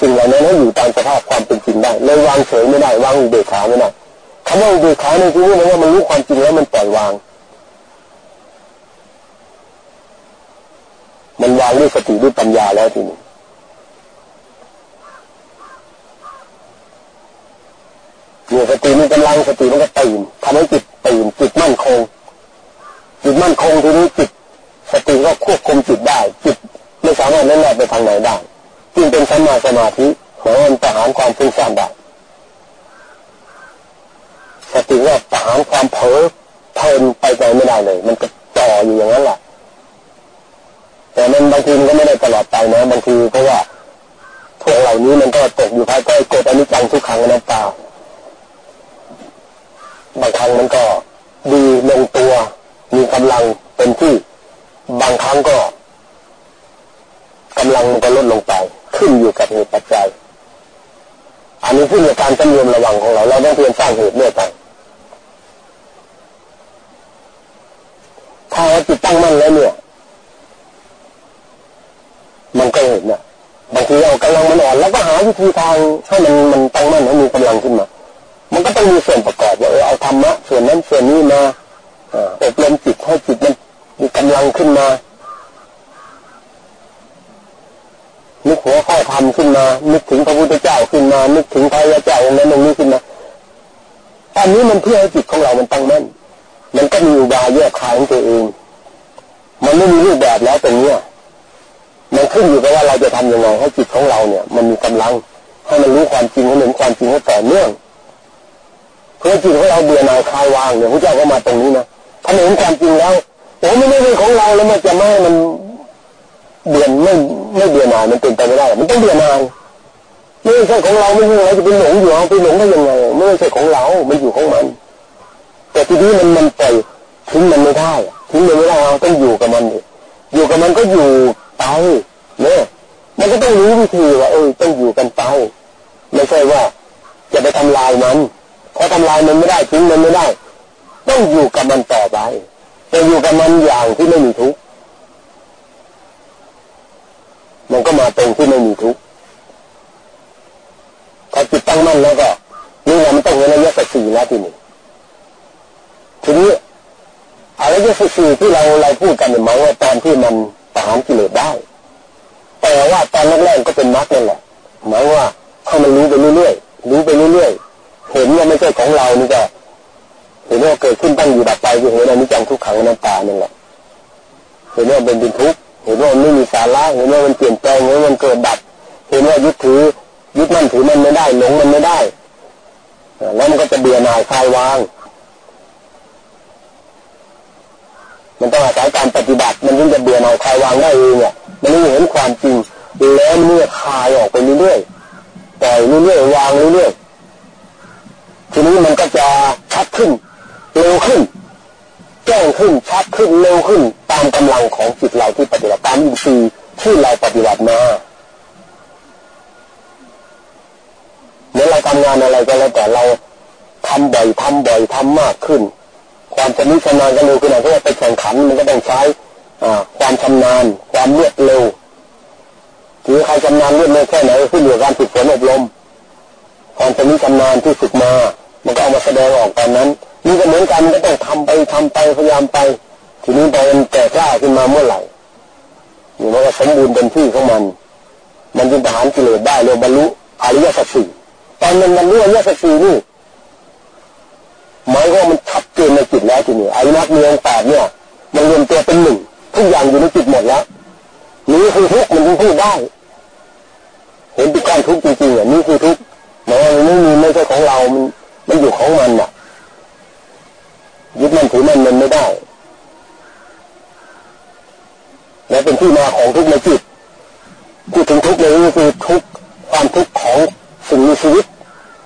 สิ่งเหล่านั้นให้อยู่ตามสภาพความเป็นจริงได้เลยวางเฉยไม่ได้วางอุเบกขาไม่ได้คำว่าอุเบกขาในที่นี้มันว่ามันรู้ความจริงแล้วมันปล่อยวาง มันวางด้วยสติด้วยปัญญาแล้วทีนี้ เนี่ยสติมันกำลังสติมันก็ตื่นทำให้จิตตื่นจิตมั่นคงจิตมั่นคงทีนี้จิตสติก็ควบคุมจิตได้ จิตไม่สามารถเล่นแล่ไปทางไหนได้จึงเป็นสมาสมาธิหมายมันประหารความฟุ้งซ่านได้สติว่าประหารความเผลอเพลินไปใจไม่ได้เลย มันก็จ่ออยู่อย่างนั้นแหละแต่มันบางทีมันก็ไม่ได้ตลอดไปนะบางทีเพราะว่าพวกเหล่านี้มันก็ตกอยู่ภายใต้กฎอนิจจังทุกครั้งนะเปล่า บางครั้งมันก็ดีลงตัว มีกำลังเป็นที่ บางครั้งก็กำลังมันก็ลดลงไป ขึ้นอยู่กับเหตุปัจจัย อันนี้ขึ้นกับการจำรวมระวังของเรา เราต้องเพียรสร้างเหตุเรื่อยไปถ้าจิตตั้งมั่นแล้วเนี่ย มันก็เห็นนะบางทีเอากำลังมันอ่อนแล้วก็หาวิธีทางให้มันมันตั้งมั่นให้มีกำลังขึ้นมา มันก็ต้องมีส่วนประกอบว่าเออเอาธรรมะส่วนนั้นส่วนนี้มาอบรมจิตให้จิตมันมีกำลังขึ้นมานึกหัวข้อธรรมขึ้นมา นึกถึงพระพุทธเจ้าขึ้นมา นึกถึงพระยาเจ้าองค์นั้นองค์นี้ขึ้นมาอันนี้มันเพื่อให้จิตของเรามันตั้งมั่น มันก็มีอุบายแยกขายของตัวเอง มันไม่มีรูปแบบแล้วตรงนี้มันขึ้นอยู่กับว่าเราจะทํำยังไงให้จิตของเราเนี่ย มันมีกำลัง ให้มันรู้ความจริงให้เห็นความจริงให้ต่อเนื่อง เพื่อจิตของเราเบื่อหน่ายคลายวางเนี่ยพระเจ้าก็มาตรงนี้นะถ้าเห็นความจริงแล้วโอ้ไม่ได้เป็นของเราแล้วมันจะไม่มันเบื่อไม่ไม่เบื่อหน่ายมันเป็นไปไม่ได้ มันต้องเบื่อหน่ายไม่ใช่ของเราไม่ใช่เราจะเป็นหลงอยู่เอาไปหลงได้ยังไงไม่ใช่ของเรา มันอยู่ของมัน แต่ทีนี้มันมันปล่อยทิ้งมันไม่ได้ทิ้งมันไม่ได้เราต้องอยู่กับมันอยู่กับมันก็อยู่ไปเนี่ยมันก็ต้องรู้วิธีว่าเออต้องอยู่กันไปไม่ใช่ว่าจะไปทำลายมัน พอทำลายมันไม่ได้ทิ้งมันไม่ได้ ต้องอยู่กับมันต่อไปแต่อยู่กับมันอย่างที่ไม่มีทุกข์มันก็มาตรงที่ไม่มีทุกข์พอจิตตั้งมั่นแล้วก็นี่แหละมันต้องเห็นอริยสัจสี่แล้วทีนี้ทีนี้อริยสัจสี่ที่เราเราพูดกันเนี่ยหมายว่าตอนที่มันประหารกิเลสได้ แต่ว่าตอนแรกๆก็เป็นมรรคนั่นแหละหมายว่าถ้ามันรู้ไปเรื่อยๆรู้ไปเรื่อยๆ เห็นว่าไม่ใช่ของเรานี่ก็เห็นว่าเกิดขึ้นตั้งอยู่ดับไปคือเห็นอนิจจังทุกขังนันตานั่นแหละเห็นว่าเป็นดินทุกข์เห็นว่ามันไม่มีสาระเห็นว่ามันเปลี่ยนแปลงเห็นว่ามันเกิดดับ เห็นว่ายึดถือยึดมั่นถือมันไม่ได้หลงมันไม่ได้แล้วมันก็จะเบื่อหน่ายคลายวาง มันต้องอาศัยการปฏิบัติมันถึงจะเบื่อหน่ายคลายวางได้เองเนี่ยมันไม่เห็นความจริงแล้วเมื่อคลายออกไปเรื่อยๆปล่อยเรื่อยๆวางเรื่อยๆ ทีนี้มันก็จะชัดขึ้น เร็วขึ้น แจ้งขึ้นชัดขึ้นเร็วขึ้น ตามกำลังของจิตเราที่ปฏิบัติตามอินทรีย์ที่เราปฏิบัติมาเมื่อเราทำงานอะไรก็แล้วแต่เราทำบ่อยทำบ่อยทำมากขึ้น ความชำนิชำนาญก็เร็วขึ้นเพราะว่าไปแข่งขันมันก็ต้องใช้ความชำนาญ ความรวดเร็วถือใครชำนาญรวดเร็วแค่ไหนขึ้นอยู่กับการฝึกฝนอบรมความชำนิชำนาญที่ฝึกมา มันก็เอามาแสดงออกตอนนั้น นี่ก็เหมือนกันก็ต้องทำไปทำไปพยายามไป ทีนี้พอมันแก่กล้าขึ้นมาเมื่อไหร่นี่มันก็สมบูรณ์เต็มที่ของมัน มันจึงประหารกิเลสได้เรียบรรลุอริยสัจสี่ตอนมันบรรลุอริยสัจสี่นี่หมายว่ามันชัดเจนในจิตแล้วทีนี้อริยมรรคมีองค์แปดเนี่ย มันรวมตัวเป็นหนึ่งทุกอย่างอยู่ในจิตหมดแล้วนี่คือทุกมันพูดได้ เห็นป็นการทุกจริงๆอะนี่คือทุกหมายว่ามันไม่มีไม่ใช่ของเรามัน มันอยู่ของมันอะยึดมันถือมันมันไม่ได้ และเป็นที่มาของทุกข์ในจิตพูดถึงทุกข์ในนี้คือทุกข์ความทุกข์ของสิ่งมีชีวิต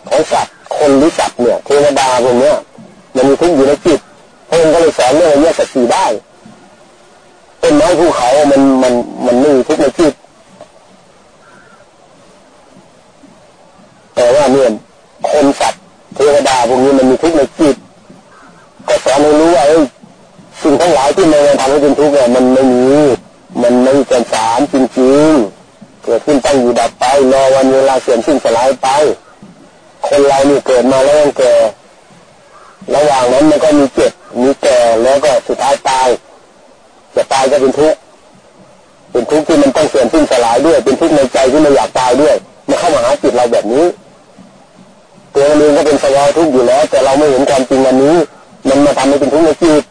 ของสัตว์คนหรือสัตว์เนี่ยเทวดาพวกเนี้ยมันมีทุกข์อยู่ในจิตพระองค์ก็เลยสอนเรื่องอริยสัจสี่ได้เป็นไม้ภูเขา มันมันมันไม่มีทุกข์ในจิตแต่ว่าเนี่ยคนสัตว เทวดาพวกนี้มันมีทุกข์ในจิตก็สอนให้รู้ว่าสิ่งทั้งหลายที่มันทำให้เป็นทุกข์เนี่ยมันไม่มีมันไม่เป็นสารจริงๆเกิดขึ้นตั้งอยู่ดับไปรอวันเวลาเสื่อมสิ้นสลายไป คนเรานี่เกิดมาแล้วยังแก่ระหว่างนั้นมันก็มีเจ็บมีแก่แล้วก็สุดท้ายตายจะตายก็เป็นทุกข์เป็นทุกข์ที่มันต้องเสื่อมสิ้นสลายด้วย เป็นทุกข์ในใจที่ไม่อยากตายด้วยมันเข้ามาหาจิตเราแบบนี้ ตัวเองก็เป็นสภาวะทุกข์อยู่แล้ว แต่เราไม่เห็นความจริงอันนี้ มันมาทำให้เป็นทุกข์ในจิต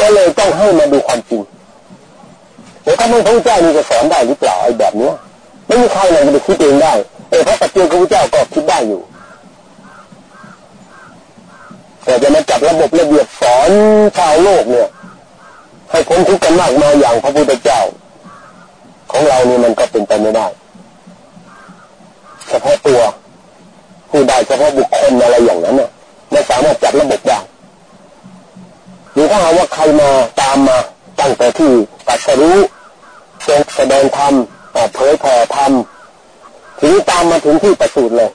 ก็เลยต้องให้มาดูความจริงเดี๋ยวถ้าไม่พระเจ้านี่จะสอนได้หรือเปล่าไอ้แบบเนี้ยไม่มีใครเลยจะไปคิดเองได้เออพระปัจเจกพระเจ้าก็คิดได้อยู่แต่จะมาจับระบบระเบียบสอนชาวโลกเนี่ย ให้พ้นทุกข์กันมากมาอย่างพระพุทธเจ้า ของเรานี่มันก็เป็นไปไม่ได้เฉพาะตัว ผู้ใดเฉพาะบุคคลอะไรอย่างนั้นเนี่ยไม่สามารถจับระบบได้หรือถ้าหาว่าใครมาตามมาตั้งแต่ที่ตัดสรู้ทรงแสดงธรรมเผยแผ่ธรรมทีนี้ตามมาถึงที่ประสูติเลย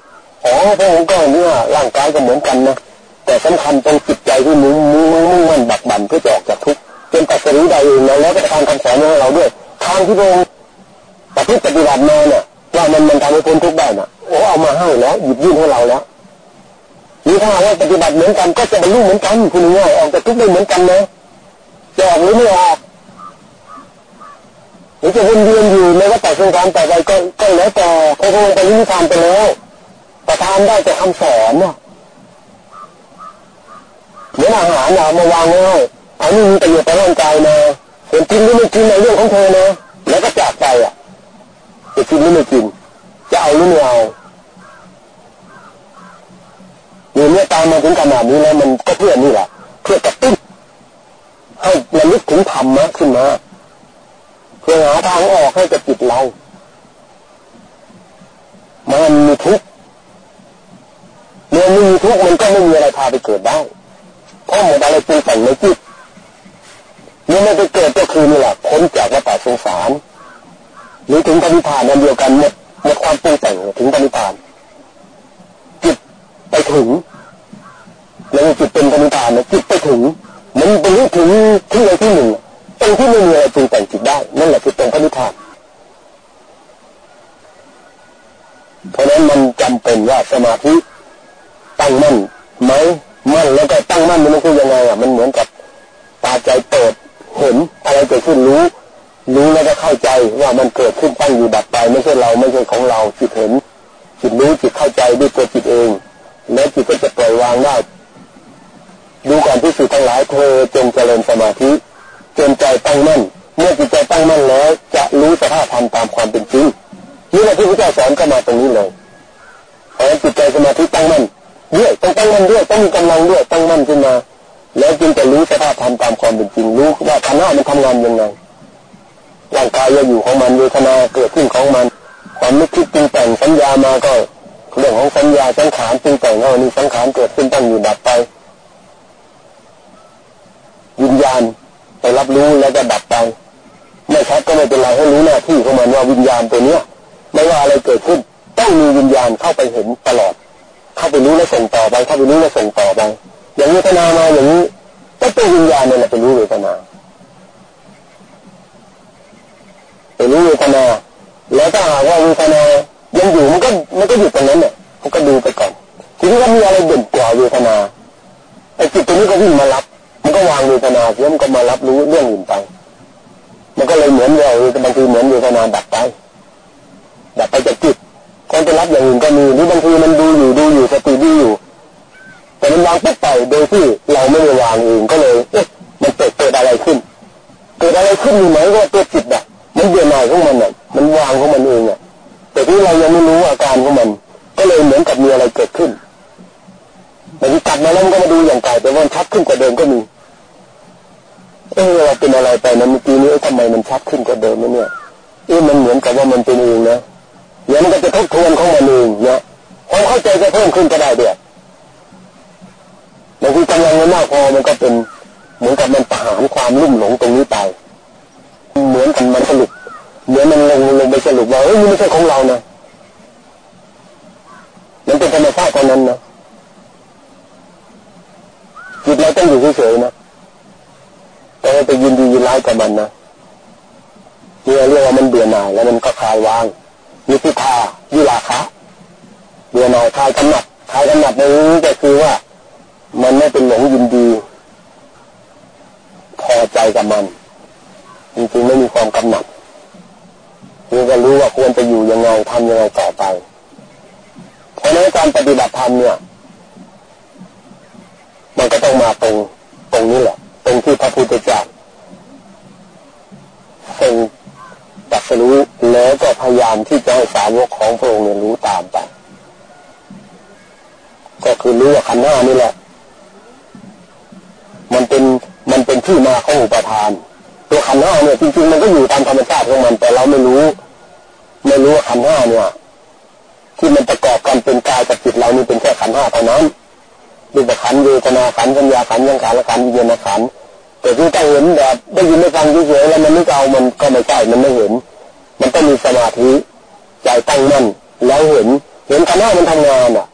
อ๋อพระองค์ก็เนี่ยร่างกายก็เหมือนกันนะแต่สำคัญตรงจิตใจที่มุ่งมุ่งมุ่งมั่นบักบั่นเพื่อจะออกจากทุกข์จนตัดสรู้ได้เองนแล้วก็ทำคำสอนให้เราด้วยทางที่พระองค์ปฏิบัติมาเนี่ย ว่ามันมันทำให้พ้นทุกข์ได้น่ะโอ้เอามาให้แล้วหยิบยื่นให้เราแล้วนี่ถ้าว่าปฏิบัติเหมือนกันก็จะบรรลุเหมือนกันคุณง่ายออกจากทุกข์ได้เหมือนกันนะจะออกหรือไม่ออกหรือจะวนเวียนอยู่ในวัฏฏะสงสารต่อไปก็ก็แล้วแต่พระองค์ไปนิพพานไปแล้วประทานได้แต่คำสอนเนาะเหมือนอาหารเอามาวางไว้อันนี้มีประโยชน์ต่อร่างกายนะเป็นกินหรือไม่กินในเรื่องของเธอนะแล้วก็จากไปอะ จะกินหรือไม่กิน จะเอาหรือไม่เอาเนี่ยเมื่อตามมาถึงขนาดนี้แล้วมันก็เพื่อนี่แหละเพื่อกระตุ้นให้ระลึกถึงธรรมะขึ้นมาเพื่อหาทางออกให้กับจิตเรา มันมีทุกข์เมื่อม่มีทุกข์มันก็ไม่มีอะไรพาไปเกิดได้เพราะหมดอะไรปรุงแต่งในจิตเมื่อไม่ไปเกิดก็คือนี่แหละพ้นจากวัฏสงสาร หรือถึงปณิพานอันเดียวกันหมดหมดความปรุงแต่งถึงปณิพานจิตไปถึงแล้วจิตเป็นปณิพานนะจิตไปถึง มันไปรู้ถึงที่ใดที่หนึ่งตรงที่ไม่มีอะไรปรุงแต่งจิตได้นั่นแหละคือตรงปณิพานเพราะนั้นมันจำเป็นว่าสมาธิตั้งมั่นไหมมั่นแล้วก็ตั้งมั่นมันคือยังไงอะมันเหมือนกับตาใจเปิดเห็นอะไรเกิดขึ้นรู้ รู้แล้วก็เข้าใจว่ามันเกิดขึ้นตั้งอยู่ดับไปไม่ใช่เราไม่ใช่ของเราจิตเห็น จิตรู้จิตเข้าใจด้วยตัวจิตเอง แล้วจิตก็จะปล่อยวางได้ดูก่อนที่สุดทั้งหลายเธอจงเจริญสมาธิจนใจตั้งมั่น เมื่อจิตใจตั้งมั่นแล้วจะรู้สภาพธรรมตามความเป็นจริงนี่แหละที่พระเจ้าสอนก็มาตรงนี้เลยเพราะจิตใจสมาธิตั้งมั่นด้วยต้องตั้งมั่นด้วยต้องมีกำลังด้วยตั้งมั่นขึ้นมา แล้วจึงจะรู้สภาพธรรมตามความเป็นจริงรู้ว่าขันธ์ห้ามันทำงานยังไง ร่างกายจะอยู่ของมันเวทนาเกิดขึ้นของมัน ความนึกคิดจริงแต่งสัญญามาก็เรื่องของสัญญาสังขารจริงแต่งเอานี่สังขารเกิดขึ้นตั้งอยู่ดับไปวิญญาณไปรับรู้แล้วก็ดับไปไม่ชัดก็ไม่เป็นไรให้รู้หน้าที่ของมันว่าวิญญาณตัวเนี้ยไม่ว่าอะไรเกิดขึ้น ต้องมีวิญญาณเข้าไปเห็นตลอด เข้าไปรู้แล้วส่งต่อไป เข้าไปรู้แล้วส่งต่อไป อย่างเวทนามาอย่างนี้ก็เป็นวิญญาณนี่แหละไปรู้เวทนา ไปรู้เวทนา แล้วถ้าหากว่าเวทนายังอยู่มันก็มันก็อยู่ตรงนั้นเนี่ยมันก็ดูไปก่อนทีนี้ก็มีอะไรเด่นกว่าเวทนาไอ้จิตตัวนี้ก็วิ่งมารับ มันก็วางเวทนาเสียมันก็มารับรู้เรื่องอื่นไป มันก็เลยเหมือนเราบางทีเหมือนเวทนาดับไปดับไปจากจิตคนไปรับอย่างอื่นก็มีหรือบางทีมันดูอยู่ดูอยู่สติดูอยู่ แต่มันวางปุ๊บไปโดยที่เราไม่ได้วางเองก็เลยเอ๊ะมันเกิดเกิดอะไรขึ้น เกิดอะไรขึ้นมีไหมว่าตัวจิตอะ มันเบื่อหน่ายของมันอะ มันวางของมันเองอะ แต่ที่เรายังไม่รู้อาการของมัน ก็เลยเหมือนกับมีอะไรเกิดขึ้นแต่ที่กลับมาแล้วมันก็มาดูอย่างไกลแต่ว่าชัดขึ้นกว่าเดิมก็มี เออเราเป็นอะไรไปนะเมื่อกี้นี้ทำไมมันชัดขึ้นกว่าเดิมเนี่ยเออมันเหมือนกับว่ามันเป็นเองนะเดี๋ยวมันก็จะทบทวนของมันเองเนี่ยความเข้าใจจะเพิ่มขึ้นก็ได้เดียวบางทีกำลังมันมากพอมันก็เป็นเหมือนกับมันประหารความลุ่มหลงตรงนี้ไป เหมือนกันมันสรุปเหมือนมันลงลงไปสรุปว่าเฮ้ยนี่ไม่ใช่ของเรานะมันเป็นธรรมชาติของนั้นนะจิตเราต้องอยู่เฉยๆนะแต่ไปยินดียินร้ายกับมันนะนี่เรียกว่ามันเบื่อหน่ายแล้วมันก็คลายวางมีทิทาวิลาคะเบื่อหน่ายคลายกำหนัดคลายกำหนัดในนี้ก็คือว่า มันไม่เป็นหลงยินดี พอใจกับมัน จริงๆไม่มีความกำหนัดนี่ก็รู้ว่าควรจะอยู่ยังไงทำยังไงต่อไป เพราะในการปฏิบัติธรรมเนี่ย มันก็ต้องมาตรงตรงนี้แหละตรงที่พระพุทธเจ้าทรงตัดสรู้แล้วก็พยายามที่จะให้สาวกของพระองค์เนี่ยรู้ตามไป ก็คือรู้ว่าขันธ์ห้านี่แหละ มันเป็นมันเป็นที่มาของอุปทาน ตัวขันห้าเนี่ยจริงๆมันก็อยู่ตามธรรมชาติของมัน แต่เราไม่รู้ ไม่รู้ว่าขันห้าเนี่ย ที่มันประกอบกันเป็นกายกับจิตเรานี่เป็นแค่ขันห้าเท่านั้นดูแต่ขันเวทนาขันสัญญาขันยังขันละขันวิญญาณขันแต่ที่ถ้าเห็นแบบได้ยินได้ฟังเฉยๆแล้วมันไม่เอามันก็ไม่ใช่มันไม่เห็น มันต้องมีสมาธิใจตั้งมั่นแล้วเห็น เห็นขันห้ามันทำงานอะ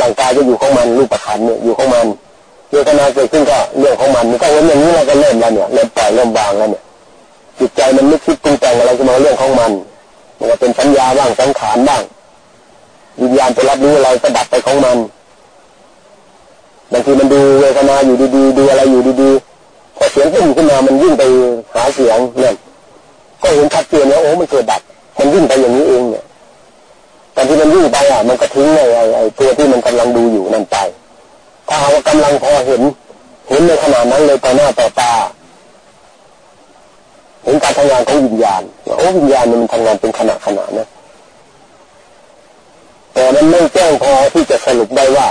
ร่างกายจะอยู่ของมันรูปขันเนี่ยอยู่ของมัน เวทนาเกิดขึ้นก็เรื่องของมันมันก็เห็นอย่างนี้เราก็เริ่มแล้วเนี่ยเริ่มปล่อยเริ่มวางแล้วเนี่ยจิตใจมันไม่คิดปรุงแต่งอะไรก็มาเรื่องของมันมันก็เป็นสัญญาบ้างสังขารบ้างวิญญาณไปรับรู้อะไรก็ดับไปของมันบางทีมันดูเวทนาอยู่ดีๆดูอะไรอยู่ดีๆพอเสียงขึ้นขึ้นมามันยิ่งไปหาเสียงเนี่ยก็เห็นชัดเจนแล้วโอ้มันเกิดดับมันยิ่งไปอย่างนี้เองเนี่ยแต่ที่มันยิ่งไปอะมันก็ทิ้งไอ้ไอ้ตัวที่มันกำลังดูอยู่นั่นไป ถ้ากว่ากำลังพอเห็น เห็นในขนาดนั้นเลยต่อหน้าต่อตา เห็นการทำงานของวิญญาณโอ้วิญญาณมันทำงานเป็นขณะขณะนะแต่มันไม่แจ้งพอที่จะสรุปได้ว่า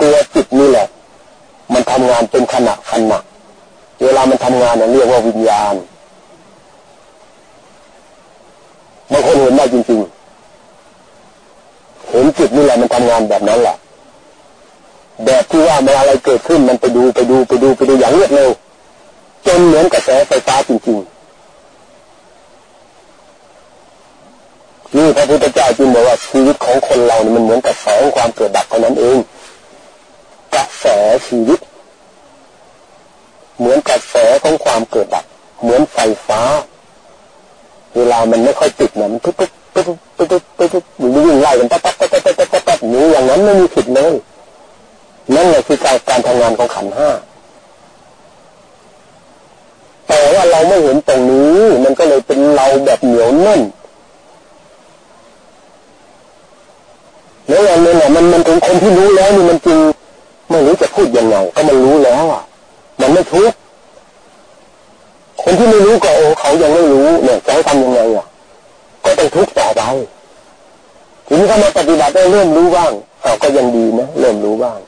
ตัวจิตนี่แหละ มันทำงานเป็นขณะขณะเวลามันทำงานเนี่ยเรียกว่าวิญญาณบางคนเห็นได้จริงๆ เห็นจิตนี่แหละมันทำงานแบบนั้นแหละ แบบที่ว่ามันอะไรเกิดขึ้นมันไปดูไปดูไปดูไปดูอย่างรวดเร็วจนเหมือนกระแสไฟฟ้าจริงๆนี่พระพุทธเจ้าจึงบอกว่าชีวิตของคนเราเนี่ยมันเหมือนกระแสของความเกิดดับเท่านั้นเอง กระแสชีวิต เหมือนกระแสของความเกิดดับ เหมือนไฟฟ้า เวลามันไม่ค่อยติดนะมันปุ๊บปุ๊บปุ๊บปุ๊บปุ๊บปุ๊บวิ่งไล่กันปั๊บปั๊บปั๊บปั๊บปั๊บปั๊บนี้อย่างนั้นไม่มีผิดเลย นั่นแหละคือการการทำงานของขันห้าแต่ว่าเราไม่เห็นตรงนี้ มันก็เลยเป็นเราแบบเหนียวแน่นแล้วอย่างนี้เนี่ยมันมันถึงคนที่รู้แล้วนี่มันจริงไม่รู้จะพูดยังไงก็มันรู้แล้วอะ มันไม่ทุกข์คนที่ไม่รู้ก็โอ้เขายังไม่รู้เนี่ยจะให้ทำยังไงอะ ก็ต้องทุกข์ต่อไปทีนี้เขามาปฏิบัติได้เริ่มรู้บ้างเขาก็ยังดีนะเริ่มรู้บ้าง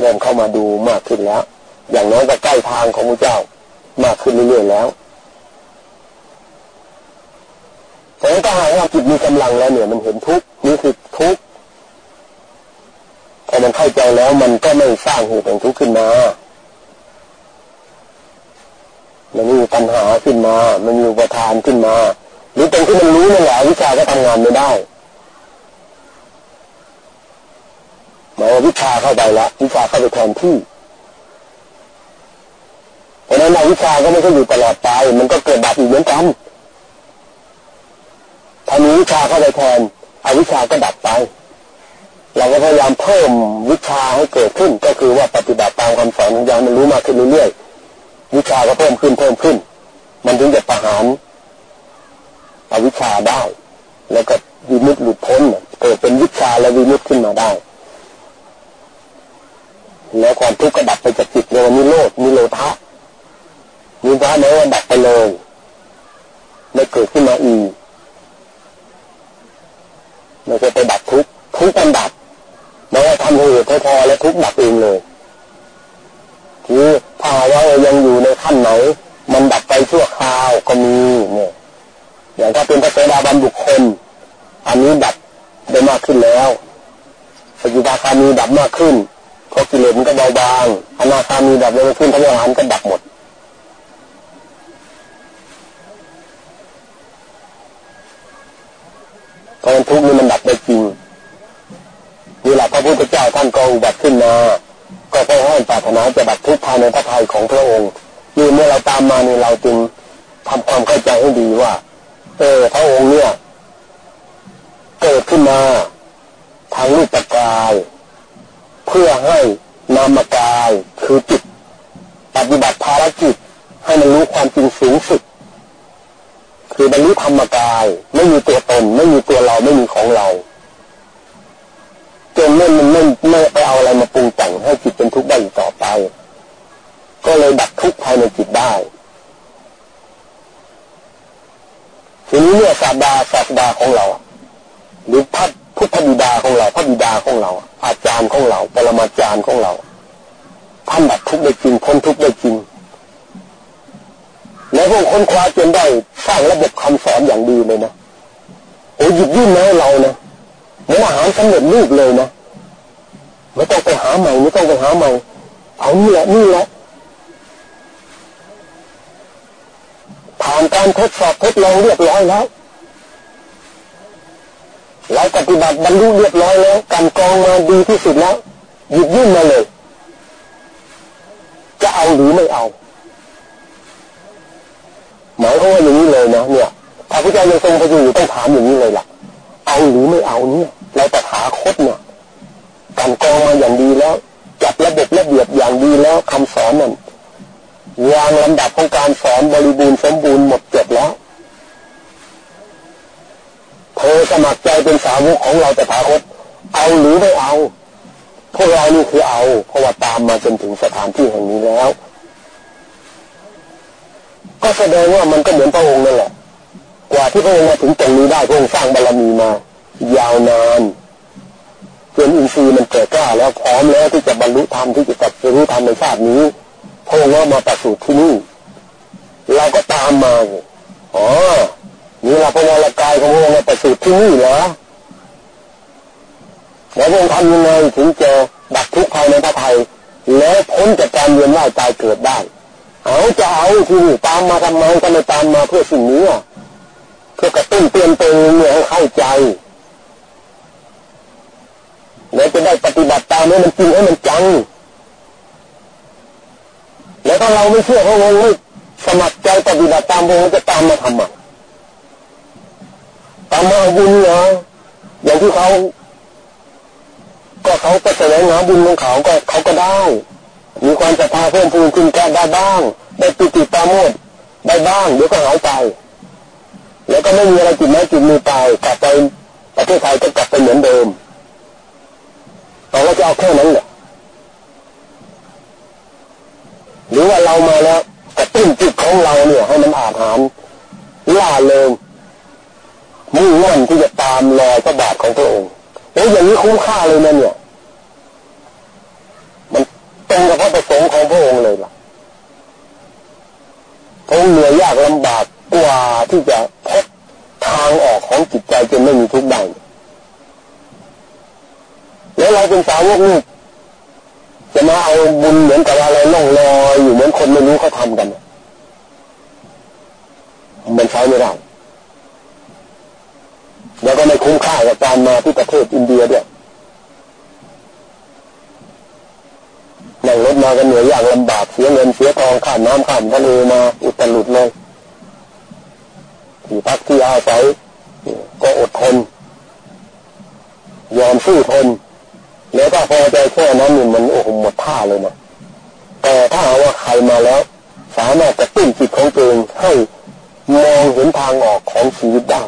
เริ่มเข้ามาดูมากขึ้นแล้ว อย่างน้อยก็ใกล้ทางของพระเจ้ามากขึ้นเรื่อยๆแล้วแต่ถ้าหากว่าจิตมีกำลังแล้วเนี่ย มันเห็นทุกนี่คือทุกแต่มันเข้าใจแล้วมันก็ไม่สร้างเหตุแห่งทุกข์ขึ้นมามันมีปัญหาขึ้นมา มันมีอุปทานขึ้นมา หรือตรงที่มันรู้นั่นแหละวิชาก็ทำงานไม่ได้ หมายวิชาเข้าไปล้ววิชาเข้าไปแทนที่เพราะนั้นวิชาก็ไม่ใช่อยู่ตลอดไป มันก็เกิดดับอีกเหมือนกันถ้ามีวิชาเข้าไปแทนอวิชาก็ดับไป เราก็พยายามเพิ่มวิชาให้เกิดขึ้น ก็คือว่าปฏิบัติตามคำสอนของยามันรู้มากขึ้นเรื่อยๆวิชาก็เพิ่มขึ้นเพิ่มขึ้น มันถึงจะประหารอวิชาได้ แล้วก็วิมุตติหลุดพ้นเกิดเป็นวิชาและวิมุตติขึ้นมาได้ แล้วความทุกข์ก็ดับไปจากจิตเลยมีโลดมีโลทะมีพระไหนว่าดับไปเลยไม่เกิดขึ้นมาอีกไม่ใช่ไปดับทุกข์ทุกข์มันดับไม่ว่าทำเหตุพอแล้วทุกข์ดับเองเลยทีถ้าว่ายังอยู่ในขั้นไหน มันดับไปชั่วคราวก็มีเนี่ยอย่างถ้าเป็นพระเสดาบันบุคคล อันนี้ดับได้มากขึ้นแล้วสกิทาคามีดับมากขึ้น พราะกิเลสมันก็เบาบางอนาคามีดับเลยขึ้นพระอรหันต์ก็ดับหมดเพราะทุกข์นี่มันดับได้จริงนี่แหละพระพุทธเจ้าท่านก็อุบัติขึ้นมา ก็เพื่อให้ปรารถนาจะดับทุกข์ภายในพระทัยของพระองค์นี่เมื่อเราตามมาเนี่ยเราจึงทำความเข้าใจให้ดีว่า เออพระองค์เนี่ย เกิดขึ้นมาทางรูปกาย เพื่อให้นามกายคือจิตปฏิบัติภารกิจให้มันรู้ความจริงสูงสุด คือบรรลุธรรมกาย ไม่มีตัวตน ไม่มีตัวเราไม่มีของเราจนไม่มันไม่ไม่ไปเอาอะไรมาปรุงแต่งให้จิตเป็นทุกข์ได้อีกต่อไป ก็เลยดับทุกข์ภายในจิตได้ทีนี้เนี่ยศาสดาศาสดาของเราหรือพั ฒพุทธบิดาของเราพระบิดาของเรา อาจารย์ของเราปรมาจารย์ของเราท่านดับทุกข์ได้จริงพ้นทุกข์ได้จริงแล้วพวกคนคว้าจนได้สร้างระบบคำสอนอย่างดีเลยนะโอ้หยิบยื่นมาให้เรานะเหมือนอาหารสำเร็จรูปเลยนะไม่ต้องไปหาใหม่ไม่ต้องไปหาใหม่ เอานี่แหละนี่แหละผ่านการทดสอบทดลองเรียบร้อยแล้ว เราปฏิบัติบรรลุเรียบร้อยแล้วการกองมาดีที่สุดแล้วหยิบยื่นมาเลย จะเอาหรือไม่เอา หมายความว่าอย่างนี้เลยนะเนี่ยพระพุทธเจ้ายังทรงพระอยู่ต้องถามอย่างนี้เลยล่ะ เอาหรือไม่เอาเนี่ยเราตถาคตเนี่ยกันกองมาอย่างดีแล้ว จัดระเบบระเบียบอย่างดีแล้วคำสอนนั่นวางลำดับของการสอนบริบูรณ์สมบูรณ์หมดจดแล้ว เธอสมัครใจเป็นสาวกของเราแต่ถาคตเอาหรือไม่เอา พวกเรานี่คือเอา เพราะว่าตามมาจนถึงสถานที่แห่งนี้แล้ว ก็แสดงว่ามันก็เหมือนพระองค์นั่นแหละ กว่าที่พระองค์มาถึงตรงนี้ได้พระองค์สร้างบารมีมา ยาวนานจนอินทรีย์มันเกิดกล้าแล้วพร้อมแล้วที่จะบรรลุธรรมที่จะตัดรู้ธรรมในชาตินี้พระองค์ก็มาประสูติที่นี่เราก็ตามมาอ๋อ นี่เราพระวรกายของพระองค์มาประสูติที่นี่เหรอแล้วพระองค์ทำยังไงถึงจะดับทุกข์ภายในพระไทยแล้วพ้นจากการเวียนว่ายตายเกิดได้ เอาจะเอาที่นี่ตามมาทำไมก็ไม่ตามมาเพื่อสิ่งนี้เพื่อกระตุ้นเตือนตัวเองให้เข้าใจแล้วจะได้ปฏิบัติตามให้มันจริงให้มันจัง แล้วถ้าเราไม่เชื่อพระองค์ไม่สมัครใจปฏิบัติตามพระองค์จะตามมาทำไม ตามมาบุญเหรออย่างที่เขาก็เขาก็แสดงหาบุญของเขาก็เขาก็ได้ มีความศรัทธาเพิ่มพูนขึ้นก็ได้บ้าง ได้ปิติตามโมดได้บ้างเดี๋ยวก็หายไป แล้วก็ไม่มีอะไรจิตแม้จิตมือตายกลับไปประเทศไทยก็กลับไปเหมือนเดิมแต่เราจะเอาแค่นั้นเหรอหรือว่าเรามาแล้วกระตุ้นจิตของเราเนี่ย ให้มันอาหารล่าเริงามรอยพระบาทของพระองค์โอ้อย่างนี้คุ้มค่าเลยนะเนี่ยมันตรงกับพระประสงค์ของพระองค์เลยล่ะพระองค์เหนื่อยยากลำบากกว่าที่จะพบทางออกของจิตใจจนไม่มีทุกข์ได้แล้วเราเป็นสาวกนี่จะมาเอาบุญเหมือนกับอะไรล่องลอยอยู่เหมือนคนไม่รู้เขาทากัน มันใช้ไม่ได้ แล้วก็ไม่คุ้มค่ากับการมาที่ประเทศอินเดียด้วยนั่งรถมากันเหนื่อยยากลำบากเสียเงินเสียทองข้ามน้ำข้ามทะเลมาอุตลุดเลยที่พักที่อาศัยก็อดทน ยอมสู้ทน แล้วถ้าพอใจแค่นั้นนี่มันโอ้โหหมดท่าเลยนะแต่ถ้าว่าใครมาแล้ว สามารถจะตุ้นจิตของตัวเองให้มองเห็นทางออกของชีวิตได้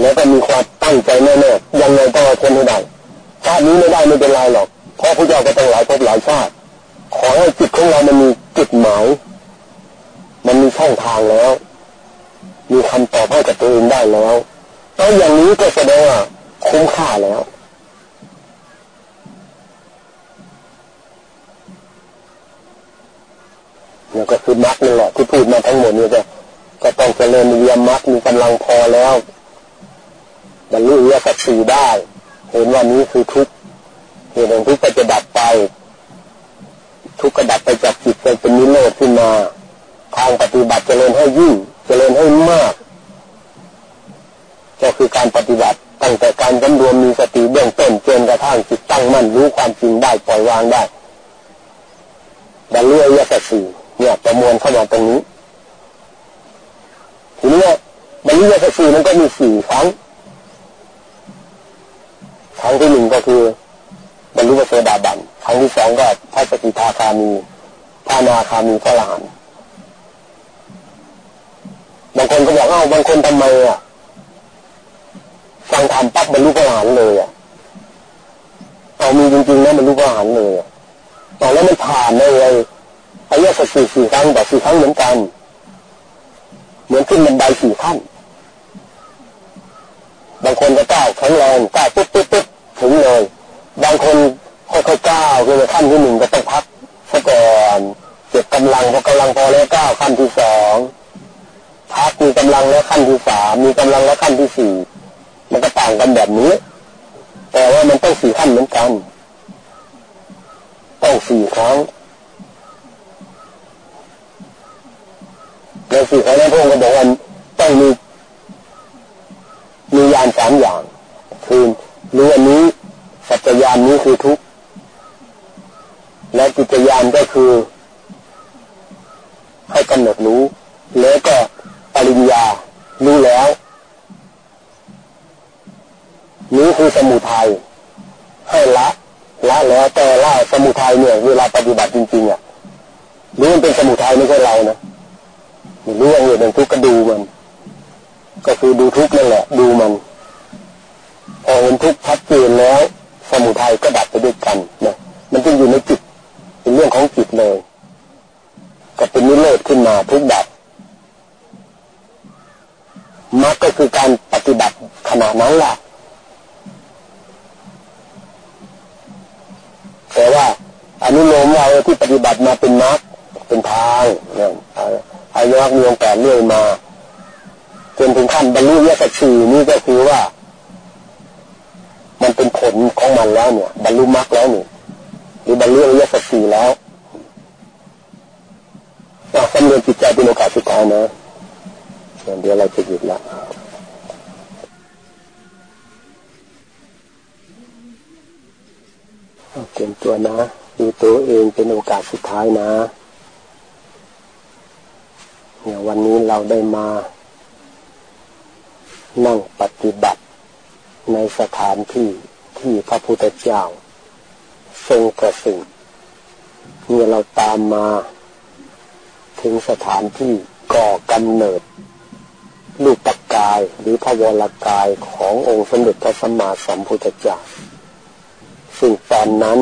แล้วก็มีความตั้งใจแน่ๆยังไงต้องเอาทนให้ได้ชาตินี้ไม่ได้ไม่เป็นไรหรอกเพราะพระเจ้าก็ต้องหลายภพหลายชาติ ขอให้จิตของเรามันมีจุดหมาย มันมีช่องทางแล้ว มีคำตอบให้กับตัวเองได้แล้วแล้วอย่างนี้ก็แสดงว่าคุ้มค่าแล้วนี่ก็คือมรรคนี่แหละที่พูดมาทั้งหมดนี่ก็ก็ต้องเจริญวิยมรรคมีกำลังพอแล้ว บรรลุอริยสัจสี่ได้ เห็นว่านี้คือทุกข์เหตุแห่งทุกข์ก็จะดับไป ทุกข์ก็ดับไปจากจิตใจเป็นนิโรธขึ้นมา ทางปฏิบัติเจริญให้ยิ่งเจริญให้มาก ก็คือการปฏิบัติตั้งแต่การกำรวมมีสติเบื้องต้นจนกระทั่งจิตตั้งมั่นรู้ความจริงได้ปล่อยวางได้บรรลุอริยสัจสี่เนี่ยประมวลเข้ามาตรงนี้ทีนี้บรรลุอริยสัจสี่มันก็มีสี่ครั้ง ครั้งที่หนึ่งก็คือบรรลุพระโสดาบันครั้งที่สองก็พระสกิทาคามีพระนาคามีพระหลานบางคนก็บอกเอ้าบางคนทำไมอะฟังธรรมปั๊บบรรลุพระหลานเลยอะเอามีจริงๆนะบรรลุพระหลานเลยอะตอแล้วมันผ่านเลยอายะสัสี่สี่ครั้งแต่สี่ครั้งเหมือนกัน เหมือนขึ้นบันไดสี่ขั้นบางคนก็ก้าวแข็งแรงก้าวปุ๊บปุ๊บปุ๊บ ถึงเลยบางคนค่อยๆก้าวคือขั้นที่หนึ่งก็ต้องพักซะก่อนเก็บกำลังพอกำลังพอแล้วก้าวขั้นที่สองพักมีกำลังแล้วขั้นที่สามมีกำลังแล้วขั้นที่สี่มันก็ต่างกันแบบนี้ แต่ว่ามันต้องสี่ขั้นเหมือนกันต้องสี่ครั้งในสี่ครั้งนั้นพระองค์ก็บอกว่าต้องมีมียานสามอย่าง คือ รู้อันนี้สัจจยานนี้คือทุกข์และจิจิตญาณก็คือ ให้กำหนดรู้ แล้วก็ปริญญารู้แล้วนี้คือสมุทัยให้ละละแล้วแต่ละสมุทัยเนี่ย เวลาปฏิบัติจริงๆอะรู้มันเป็นสมุทัยไม่ใช่เรานะรู้อย่างอื่นเป็นทุกข์ก็ดูมัน ก็คือดูทุกข์นั่นแหละ ดูมัน เห็นทุกข์ชัดเจนแล้ว สมุทัยก็ดับไปด้วยกันนะมันจึงอยู่ในจิตเป็นเรื่องของจิตเลยก็เป็นนิโรธขึ้นมาทุกดับมรรคก็คือการปฏิบัติขณะนั้นแหละแต่ว่าอนุโลมเราที่ปฏิบัติมาเป็นมรรคเป็นทางเนี่ยอายะมีองค์แปดเรื่อยมาจนถึงขั้นบรรลุยสัชีนี่ก็คือว่า มันเป็นผลของมันแล้วเนี่ย บรรลุมรรคแล้วเนี่ยหรือบรรลุยสัชีแล้วสำเร็จจิตใจเป็นโอกาสสุดท้ายนะเดี๋ยวเราจะหยุดละเตรียมตัวนะดูตัวเองเป็นโอกาสสุดท้ายนะ เนี่ยวันนี้เราได้มา นั่งปฏิบัติ ในสถานที่ที่พระพุทธเจ้า ทรงกระสิเมื่อเราตามมา ถึงสถานที่ก่อกำเนิดรูปกายหรือพวรกายขององค์สมเด็จพระสัมมาสัมพุทธเจ้าซึ่งตอนนั้น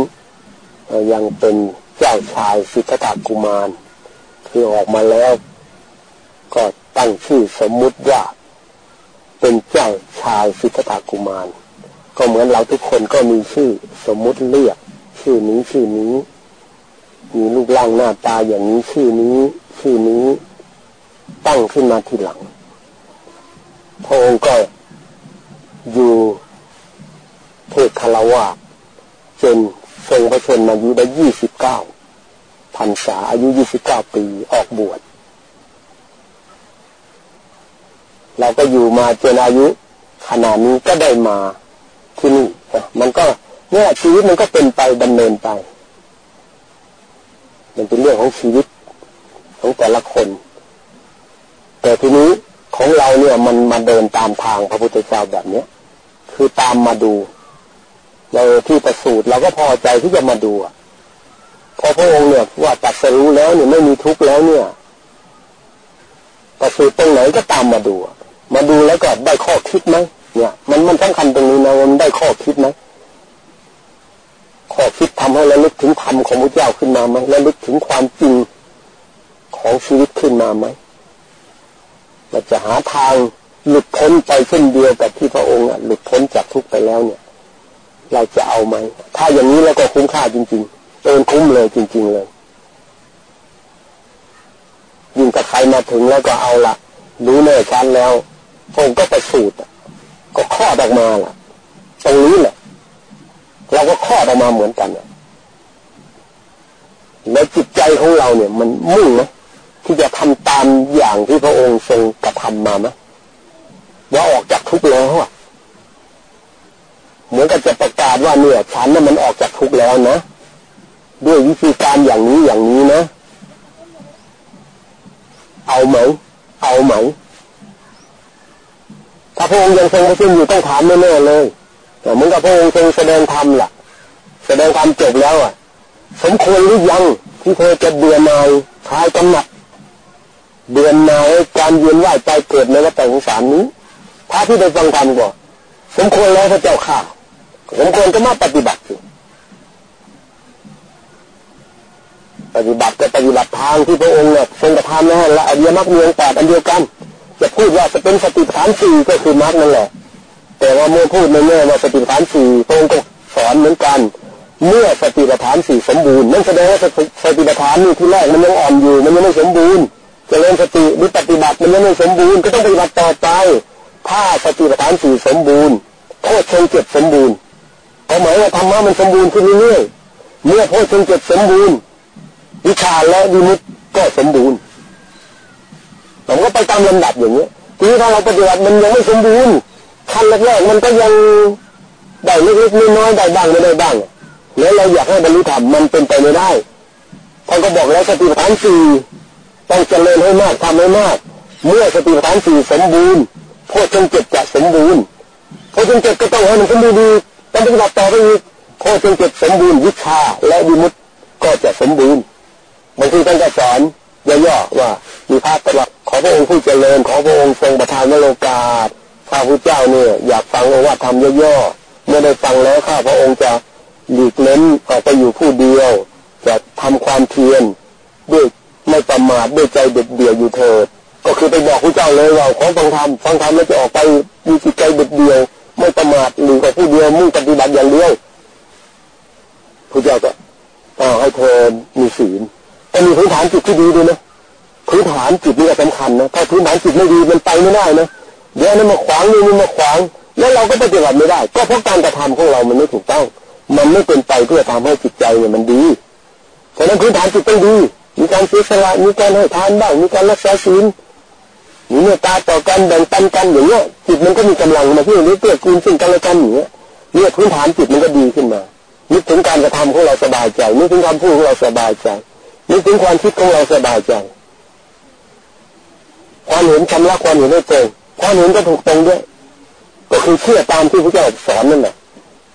ยังเป็นเจ้าชายสิทธัตถกุมาร ที่ออกมาแล้วก็ตั้งชื่อสมมุติว่า เป็นเจ้าชายสิทธัตถกุมาร ก็เหมือนเราทุกคนก็มีชื่อสมมุติเรียก ชื่อนี้ชื่อนี้ มีรูปร่างหน้าตาอย่างนี้ชื่อนี้ ชื่อนี้ตั้งขึ้นมาทีหลังพระองค์ก็อยู่เทศคารวะจนทรงพระชนมายุได้ยี่สิบเก้าพรรษาอายุยี่สิบเก้าปีออกบวช เราก็อยู่มาจนอายุขนาดนี้ก็ได้มาที่นี่มันก็เนี่ยชีวิตมันก็เป็นไปดำเนินไป มันเป็นเรื่องของชีวิตของแต่ละคน แต่ทีนี้ของเราเนี่ยมันมาเดินตามทางพระพุทธเจ้าแบบเนี้ยคือตามมาดูเราที่ประสูตรเราก็พอใจที่จะมาดูพอพระองค์เนี่ยว่าตัดสรู้แล้วเนี่ยไม่มีทุกข์แล้วเนี่ยประสูตรตรงไหนก็ตามมาดู มาดูแล้วก็ได้ข้อคิดไหมเนี่ย มันมันสำคัญตรงนี้นะมันได้ข้อคิดไหมข้อคิดทำให้เราลึกถึงธรรมของพระเจ้าขึ้นมาไหมแล้วลึกถึงความจริงของชีวิตขึ้นมาไหมเราจะหาทางหลุดพ้นไปเช่นเดียวกับที่พระองค์หลุดพ้นจากทุกไปแล้วเนี่ย เราจะเอาไหมถ้าอย่างนี้แล้วก็คุ้มค่าจริงๆเอินคุ้มเลยจริง ๆเลยยิ่งกับใครมาถึงแล้วก็เอาละรู้แน่ชัดแล้ว พระองค์ก็ไปสูตรก็คลอดออกมาล่ะตรงนี้แหละเราก็คลอดออกมาเหมือนกันแล้วจิตใจของเราเนี่ย มันมุ่งนะที่จะทำตามอย่างที่พระองค์ทรงกระทำมาไหมว่าออกจากทุกข์แล้วอะเหมือนกับจะประกาศว่าเนี่ยฉันน่ะมันออกจากทุกข์แล้วนะด้วยวิธีการอย่างนี้อย่างนี้นะ เอาไหม เอาไหม ถ้าพระองค์ยังทรงพระชนอยู่ต้องถามแน่ๆเลยเหมือนกับพระองค์ทรงแสดงธรรมล่ะ แสดงธรรมจบแล้วอะ สมควรหรือยังที่เธอจะเบื่อหน่ายคลายกำหนัดเดือนนายการเวียนว่ายใจเกิดในวัฏสงสารนี้พระที่ได้ฟังธรรมก็สมควรแล้วพระเจ้าข่าสมควรก็มาปฏิบัติปฏิบัติก็ปฏิบัติทางที่พระองค์เนี่ยทรงกระทำนะและอริยมรรคมีองค์แปดอันเดียวกัน จะพูดว่าจะเป็นสติปัฏฐานสี่ก็คือมรรคนั่นแหละ แต่ว่าเมื่อพูดในแง่ว่าสติปัฏฐานสี่พรงก็สอนเหมือนกัน เมื่อสติปัฏฐานสี่สมบูรณ์นั่นแสดงว่าสติปัฏฐานนี่ที่แรกมันยังอ่อนอยู่มันยังไม่สมบูรณ์จะเริญสติหรือปฏิบัติมันยังไม่สมบูรณ์ก็ต้องปฏิบัติต่อไปถ้าสติปัฏฐานสี่สมบูรณ์โพชฌงเจ็ดสมบูรณ์ก็หมายว่าธรรมะมันสมบูรณ์ขึ้นเรื่อยๆเมื่อโพชฌงเจ็ดสมบูรณ์วิชาและวิมุตก็สมบูรณ์ ผมก็ไปตามลำดับอย่างนี้ทีนี้ถ้าเราปฏิบัติมันยังไม่สมบูรณ์ขั้นแรกๆมันก็ยังได้เล็กๆน้อยๆได้บ้างไม่ได้บ้างแล้วเราอยากให้บรรลุธรรมมันเป็นไปไม่ได้ท่านก็บอกแล้วสติปัฏฐานสี่ต้องเจริญให้มากทำให้มาก เมื่อสติปัฏฐานสี่สมบูรณ์โพชงเจ็ดจะสมบูรณ์โพชงเจ็ดก็ต้องให้มันสมบูรณ์ดีต้องปฏิบัติต่อไปอีกโพชงเจ็ดสมบูรณ์วิชาและวิมุตติก็จะสมบูรณ์บางทีท่านก็สอน ย่อๆว่า มีพระตรัสขอพระองค์ผู้เจริญขอพระองค์ทรงประทานโลกาสข้าพระเจ้าเนี่ยอยากฟังว่าทำย่อๆเมื่อได้ฟังแล้วข้าพระองค์จะหลีกเล้นออกไปอยู่ผู้เดียว จะทำความเพียรด้วยไม่ประมาทด้วยใจเด็ดเดี่ยวอยู่เถิดก็คือไปบอกพระเจ้าเลยว่าขอฟังธรรมฟังธรรมแล้วจะออกไปมีจิตใจเด็ดเดี่ยว ไม่ประมาทหรือกับผู้เดียวมุ่งปฏิบัติอย่างเดียวพระเจ้าก็ให้เธอมีศีล แต่มีพื้นฐานจิตที่ดีด้วยนะพื้นฐานจิตนี่สำคัญนะถ้าพื้นฐานจิตไม่ดีมันไปไม่ได้นะเดี๋ยวนั้นมาขวางนี่มันมาขวาง แล้วเราก็ปฏิบัติไม่ได้ ก็เพราะการกระทำของเรามันไม่ถูกต้อง มันไม่เป็นไปเพื่อทำให้จิตใจเนี่ยมันดีฉะนั้นพื้นฐานจิตต้องดี มีการเสียสละมีการให้ทานบ้างมีการรักษาศีลมีเมตตาต่อกันแบ่งปันกันอย่างเงี้ยจิตมันก็มีกำลังมาที่นี้เกื้อกูลซึ่งกันและกันอย่างเงี้ยเนี่ยพื้นฐานจิตมันก็ดีขึ้นมานึกถึงการกระทำของเราสบายใจนึกถึงคำพูดของเราสบายใจ นึกถึงความคิดของเราสบายใจความเห็นชำระความเห็นให้ตรงความเห็นก็ถูกตรงด้วย ก็คือเชื่อตามที่พระเจ้าสอนนั่นแหละ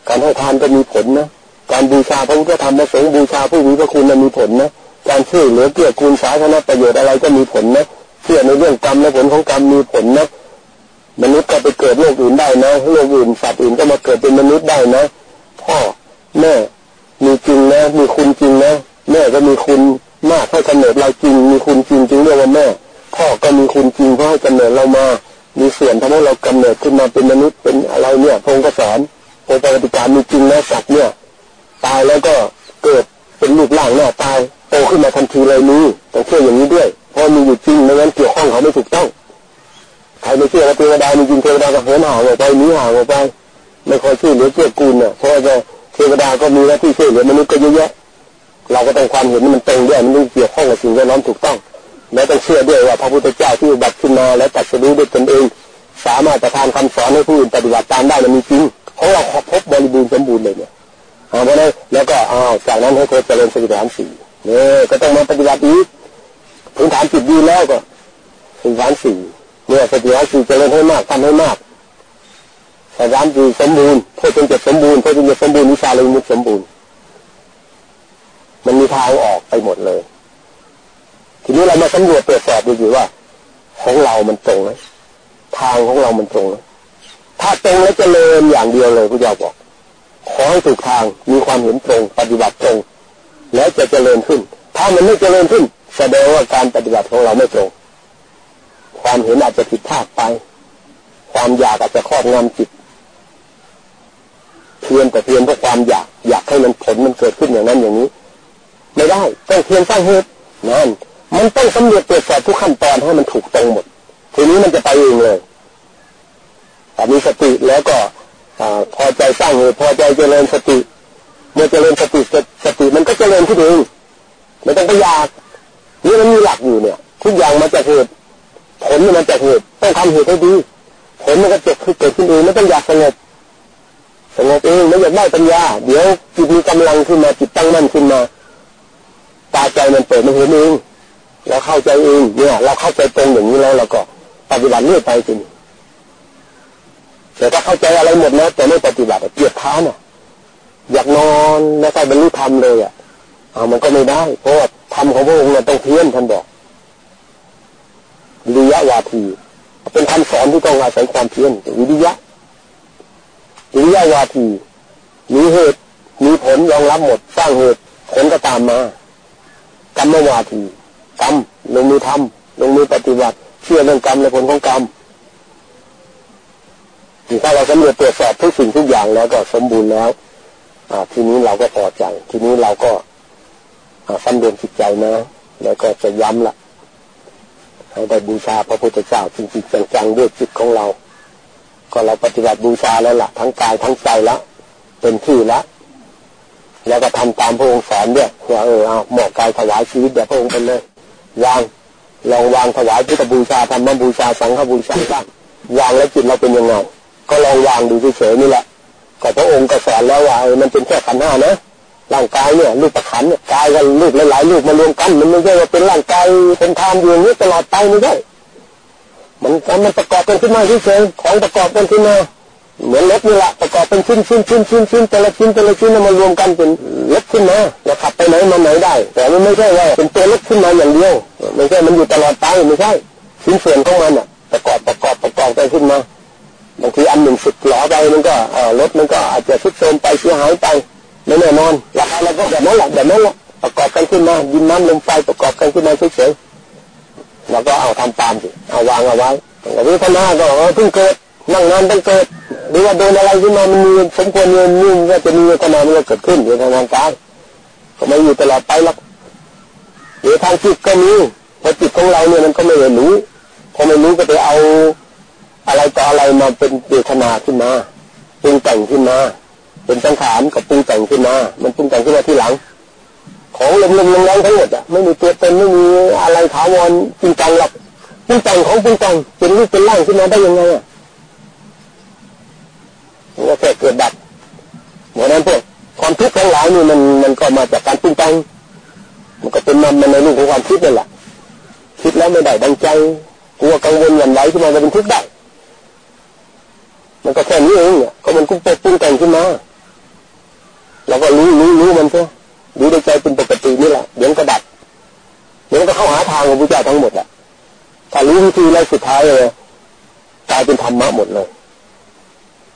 การให้ทานก็มีผลนะการบูชาพระพุทธธรรมประสงค์บูชาผู้มีพระคุณนั้นมีผลนะการช่วยเหลือเกื้อกูลสาธารณประโยชน์อะไรก็มีผลนะเชื่อในเรื่องกรรมและผลของกรรมมีผลนะมนุษย์ก็ไปเกิดโลกอื่นได้นะโลกอื่นสัตว์อื่นก็มาเกิดเป็นมนุษย์ได้นะพ่อแม่มีจริงนะมีคุณจริงนะแม่ก็มีคุณ มากให้กำเนิดเราจริงมีคุณจริงจึงเรียกว่าแม่พ่อก็มีคุณจริงเพราะให้กำเนิดเรามามีส่วนทำให้เรากำเนิดขึ้นมาเป็นมนุษย์เป็นอะไรเนี่ยพงกสอนโอปฏิการมีจริงนะสัตว์เนี่ย ตายแล้วก็เกิดเป็นรูปร่างหน้าตายโตขึ้นมาทันทีเลยนี้ต้องเชื่ออย่างนี้ด้วยเพราะมีอยู่จริงไม่งั้นเกี่ยวข้องเขาไม่ถูกต้องใครไม่เชื่อว่าเทวดามีจริงเทวดาก็เหินห่างออกไปนี้ห่างออกไป ไม่คอยช่วยเหลือเชื่อกูลเนี่ยเพราะว่าเทวดาก็มีหน้าที่ช่วยเหลือมนุษย์ก็เยอะแยะ เราก็ต้องความเห็นมันตรงด้วยมันต้องเกี่ยวข้องกับสิ่งแวดล้อมถูกต้อง และต้องเชื่อด้วยว่าพระพุทธเจ้าที่อุบัติขึ้นมาและตัดสู้ด้วยตนเอง สามารถประทานคำสอนให้ผู้อื่นปฏิบัติตามได้มันมีจริงของเราพบบริบูรณ์สมบูรณ์เลยเนี่ยเอาไปเลยแล้วก็อ้าวจากนั้นให้เธอเจริญสติปัฏฐานสี่เนี่ยก็ต้องมาปฏิบัติอีกพื้นฐานจิตดีแล้วก็สติปัฏฐานสี่เนี่ยสติปัฏฐานสี่เจริญให้มากทำให้มากสติปัฏฐานสี่สมบูรณ์เพื่อจนจะสมบูรณ์เพื่อจนจะสมบูรณ์วิชาเลยมุดสมบูรณ์ มันมีทางออกไปหมดเลย ทีนี้เรามาสำรวจตรวจสอบดูสิว่า ของเรามันตรงไหมทางของเรามันตรงไหมถ้าตรงแล้วจเจริญอย่างเดียวเลยพระเจ้าบอก ขอให้ถูกทางมีความเห็นตรง ปฏิบัติตรง แล้วจะเจริญขึ้น ถ้ามันไม่เจริญขึ้น แสดงว่าการปฏิบัติของเราไม่ตรง ความเห็นอาจจะผิดพลาดไป ความอยากอาจจะครอบงำจิตเพียนแต่เพียนเพราะความอยาก อยากให้มันผลมันเกิดขึ้นอย่างนั้นอย่างนี้ ไม่ได้ต้องเพียนสร้างเหตุนั่นมันต้องสำรวจตรวจสอบทุกขั้นตอนให้มันถูกตรงหมด ทีนี้มันจะไปเองเลยแต่มีสติแล้วก็พอใจสร้างเหตุพอใจเจริญสติ เมื่อเจริญสติสติมันก็เจริญขึ้นเองไม่ต้องไปอยากนี่มันมีหลักอยู่เนี่ย ทุกอย่างมาจากเหตุผลมันจากเหตุต้องทำเหตุให้ดีผลมันก็เกิดขึ้นเกิดขึ้นเองไม่ต้องอยากสงบสงบเองไม่อยากได้ปัญญา เดี๋ยวจิตมีกำลังขึ้นมาจิตตั้งมั่นขึ้นมา ตาใจมันเปิดมันเห็นเองเราเข้าใจเองเนี่ย เราเข้าใจตรงอย่างนี้แล้วเราก็ปฏิบัติเรื่อยไปจริงแต่ถ้าเข้าใจอะไรหมดแล้วแต่ไม่ปฏิบัติเกียดท้าน่ะ อยากนอนแล้วใส่บรรลุธรรมเลยอะเอามันก็ไม่ได้ เพราะว่าธรรมของพระองค์เนี่ยต้องเพี้ยนท่านบอกวิริยะวาที เป็นคำสอนที่ต้องอาศัยความเพียรวิริยะวิริยะวาทีมีเหตุมีผลยอมรับหมดสร้างเหตุผลก็ตามมา กรรมวาทีกรรมลงมือทำลงมือปฏิบัติ เชื่อเรื่องกรรมและผลของกรรมถ้าเราสำรวจตรวจสอบทุกสิ่งทุกอย่างแล้วก็สมบูรณ์แล้วทีนี้เราก็พอใจ ทีนี้เราก็สำรวจจิตใจนะ แล้วก็จะย้ำละให้ได้บูชาพระพุทธเจ้าจริงๆจังๆด้วยจิตของเรา ก็เราปฏิบัติบูชาแล้วละ่ะ ทั้งกายทั้งใจแล้วเป็นที่แล้ว แล้วก็ทำตามพระองค์สอนด้วยว่าเออเอาเหมาะกายถวายชีวิตแบบพระองค์ไปเลยวางลองวางถวายพุทธบูชาธรรมบูชาสังฆบูชาบ้างวางแล้วจิตเราเป็นยังไงก็ลองวางดูเฉยๆนี่แหละก็พระองค์ก็สอนแล้วว่าเออมันเป็นแค่ขันห้านะร่างกายเนี่ยลูกประขันเนี่ยกายกันลูกหลายๆลูกมารวมกัน มันไม่ใช่ว่าเป็นร่างกายเป็นทานอยู่อย่างนี้ตลอดไปไม่ใช่มันมันประกอบกันขึ้นมาเฉยๆของประกอบกันขึ้นมา เหมือนรถนี่แหละประกอบเป็นชิ้นชิ้นชิ้นชิ้นชิ้นแต่ละชิ้นแต่ละชิ้นมารวมกันเป็นรถขึ้นมาแล้วขับไปไหนมาไหนได้ แต่มันไม่ใช่ว่าเป็นตัวรถขึ้นมาอย่างเดียวไม่ใช่มันอยู่ตลอดไปไม่ใช่ชิ้นส่วนของมันอะประกอบประกอบประกอบไปขึ้นมาบางทีอันหนึ่งสุดหล่อไปมันก็อรถมันก็อาจจะทุดโทรมไปเสียหายไปไม่แน่นอนราคาเราก็แบบนั้นแหละแบบนั้นแหละประกอบกันขึ้นมาดินน้ำลมไฟประกอบกันขึ้นมาเฉยๆเราก็เอาทำตามสิเอาวางเอาไว้แต่วิพนาก็เพิ่งเกิด นั่งนานต้องเกิดหรือว่าโดนอะไรขึ้นมามันมีสมควรมีนี่ก็จะมีเวทนามันเกิดขึ้นอยู่ทางร่างกายก็ไม่อยู่ตลอดไปหรอกหรือทางจิตก็มีเพราะจิตของเราเนี่ยมันก็ไม่รู้พอไม่รู้ก็ไปเอาอะไรต่ออะไรมาเป็นเวทนาขึ้นมาปรุงแต่งขึ้นมาเป็นสังขารกับปรุงแต่งขึ้นมา มันปรุงแต่งขึ้นมาที่หลัง ของลมๆแรงทั้งหมดอะไม่มีตัวตนไม่มีอะไรถาวรจริงจังหรอกปรุงแต่งของปรุงแต่งเป็นรูปเป็นร่างขึ้นมาได้ยังไงอะ มันก็แค่เกิดดับเหมือนนั้นพวกความทุกข์ทั้งหลายนี่มันมันก็มาจากการปรุงแต่งมันก็เป็นมันในรูปของความคิดนั่นแหละคิดแล้วไม่ได้ดังใจกลัวกังวลหวั่นไหวขึ้นมาจะเป็นทุกข์ได้ มันก็แค่นี้เองเนี่ยก็มันกุ้งปปรุงแต่งขึ้นมาเราก็รู้รู้รู้มันเถอะรู้ในใจเป็นปกตินี่แหละเดี๋ยวก็ดับเดี๋ยวก็เข้าหาทางของพระเจ้าทั้งหมดแหละถ้ารู้วิธีแล้วสุดท้ายเลยกลายเป็นธรรมะหมดเลย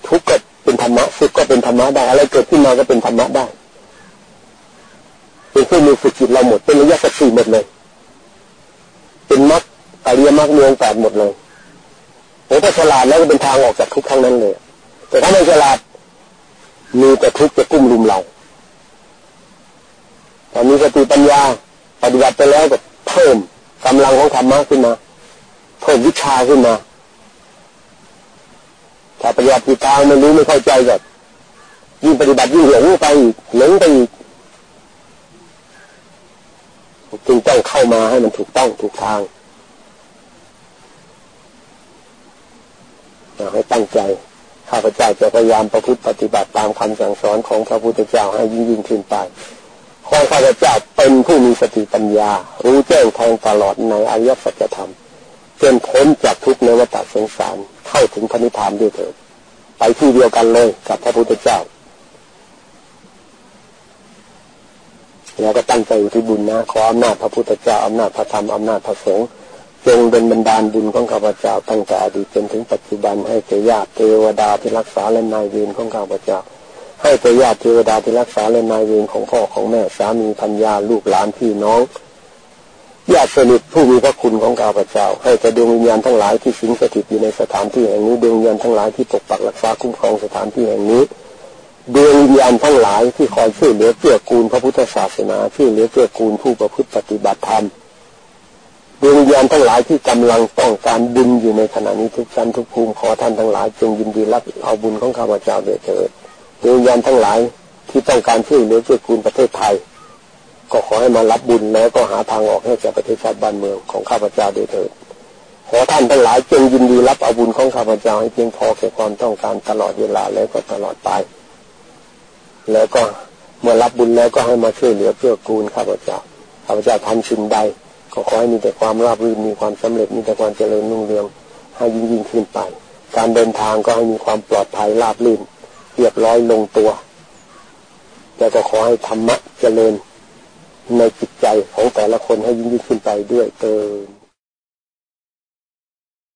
ทุกข์ก็เป็นธ รรมะสุขก็เป็นธรรมะได้อะไรเกิดขึ้นมาก็เป็นธรรมะได้เป็นเครื่องมือฝึกจิตเราหมดเป็นระยะสักสี่หมดเลย เป็นมรรคอริยมรรคเมืองแปดหมดเลยโอ้ถ้าฉลาดแล้วก็เป็นทางออกจากทุกข์ทั้งนั้นเลย แต่ถ้าไม่ฉลาดมีแต่ทุกข์จะกุ้มลุมเราตอนนี้สติปัญญา ปฏิบัติไปแล้วก็เพิ่มกำลังของธรรมะขึ้นมา เพิ่มวิชาขึ้นมา ถ้าปฏิบัติผิดทางไม่รู้ไม่เข้าใจก็ยิ่งปฏิบัติยิ่งหลงไปหลงไปจึงต้องเข้ามาให้มันถูกต้องถูกทางให้ตั้งใจข้าพเจ้าจะพยายามประพฤติปฏิบัติตามคำสั่งสอนของพระพุทธเจ้าให้ยิ่งยิ่งขึ้นไปขอข้าพเจ้าเป็นผู้มีสติปัญญา รู้แจ้งแทงตลอดในอริยสัจธรรม จนพ้นจากทุกข์ในวัฏสงสารเข้าถึงพระนิพพานด้วยเถิดไปที่เดียวกันเลยกับพระพุทธเจ้าแล้วก็ตั้งใจอยู่ที่บุญนะขออำนาจพระพุทธเจ้าอำนาจพระธรรมอำนาจพระสงฆ์จงเป็นบรรดาลบุญของข้าพเจ้า ตั้งแต่อดีตจนถึงปัจจุบันให้เจญาติเทวดาที่รักษาและนายเวรของข้าพเจ้า ให้เจญาติเทวดาที่รักษาและนายเวรของพ่อของแม่สามีพัญญาลูกหลานพี่น้อง ญาติสนิทผู้มีพระคุณของข้าพเจ้า ให้แต่ดวงวิญญาณทั้งหลายที่สิงสถิตอยู่ในสถานที่แห่งนี้ดวงวิญญาณทั้งหลายที่ปกปักรักษาคุ้มครองสถานที่แห่งนี้ดวงวิญญาณทั้งหลายที่คอยช่วยเหลือเกื้อกูลพระพุทธศาสนาช่วยเหลือเกื้อกูลผู้ประพฤติปฏิบัติธรรมดวงวิญญาณทั้งหลายที่กำลังต้องการบุญอยู่ในขณะนี้ทุกชั้นทุกภูมิขอท่านทั้งหลาย จงยินดีรับเอาบุญของข้าพเจ้าเถิดดวงวิญญาณทั้งหลายที่ต้องการช่วยเหลือเกื้อกูลประเทศไทย ก็ขอให้มารับบุญแล้วก็หาทางออกให้แก่ประเทศชาติบ้านเมืองของข้าพเจ้าโดยเถิดขอท่านทั้งหลายจงยินดีรับเอาบุญของข้าพเจ้าให้เพียงพอแก่ความต้องการตลอดเวลาแล้วก็ตลอดไป แล้วก็เมื่อรับบุญแล้วก็ให้มาช่วยเหลือเพื่อกูลข้าพเจ้าข้าพเจ้าทำสิ่งใด ก็ขอให้มีแต่ความราบรื่นมีความสำเร็จมีแต่ความเจริญรุ่งเรืองให้ยิ่งยิ่งขึ้นไป การเดินทางก็ให้มีความปลอดภัยราบรื่น เรียบร้อยลงตัวแต่ก็ขอให้ธรรมะเจริญ ในจิตใจของแต่ละคนให้ยิ่งยิ่งขึ้นไปด้วยเติม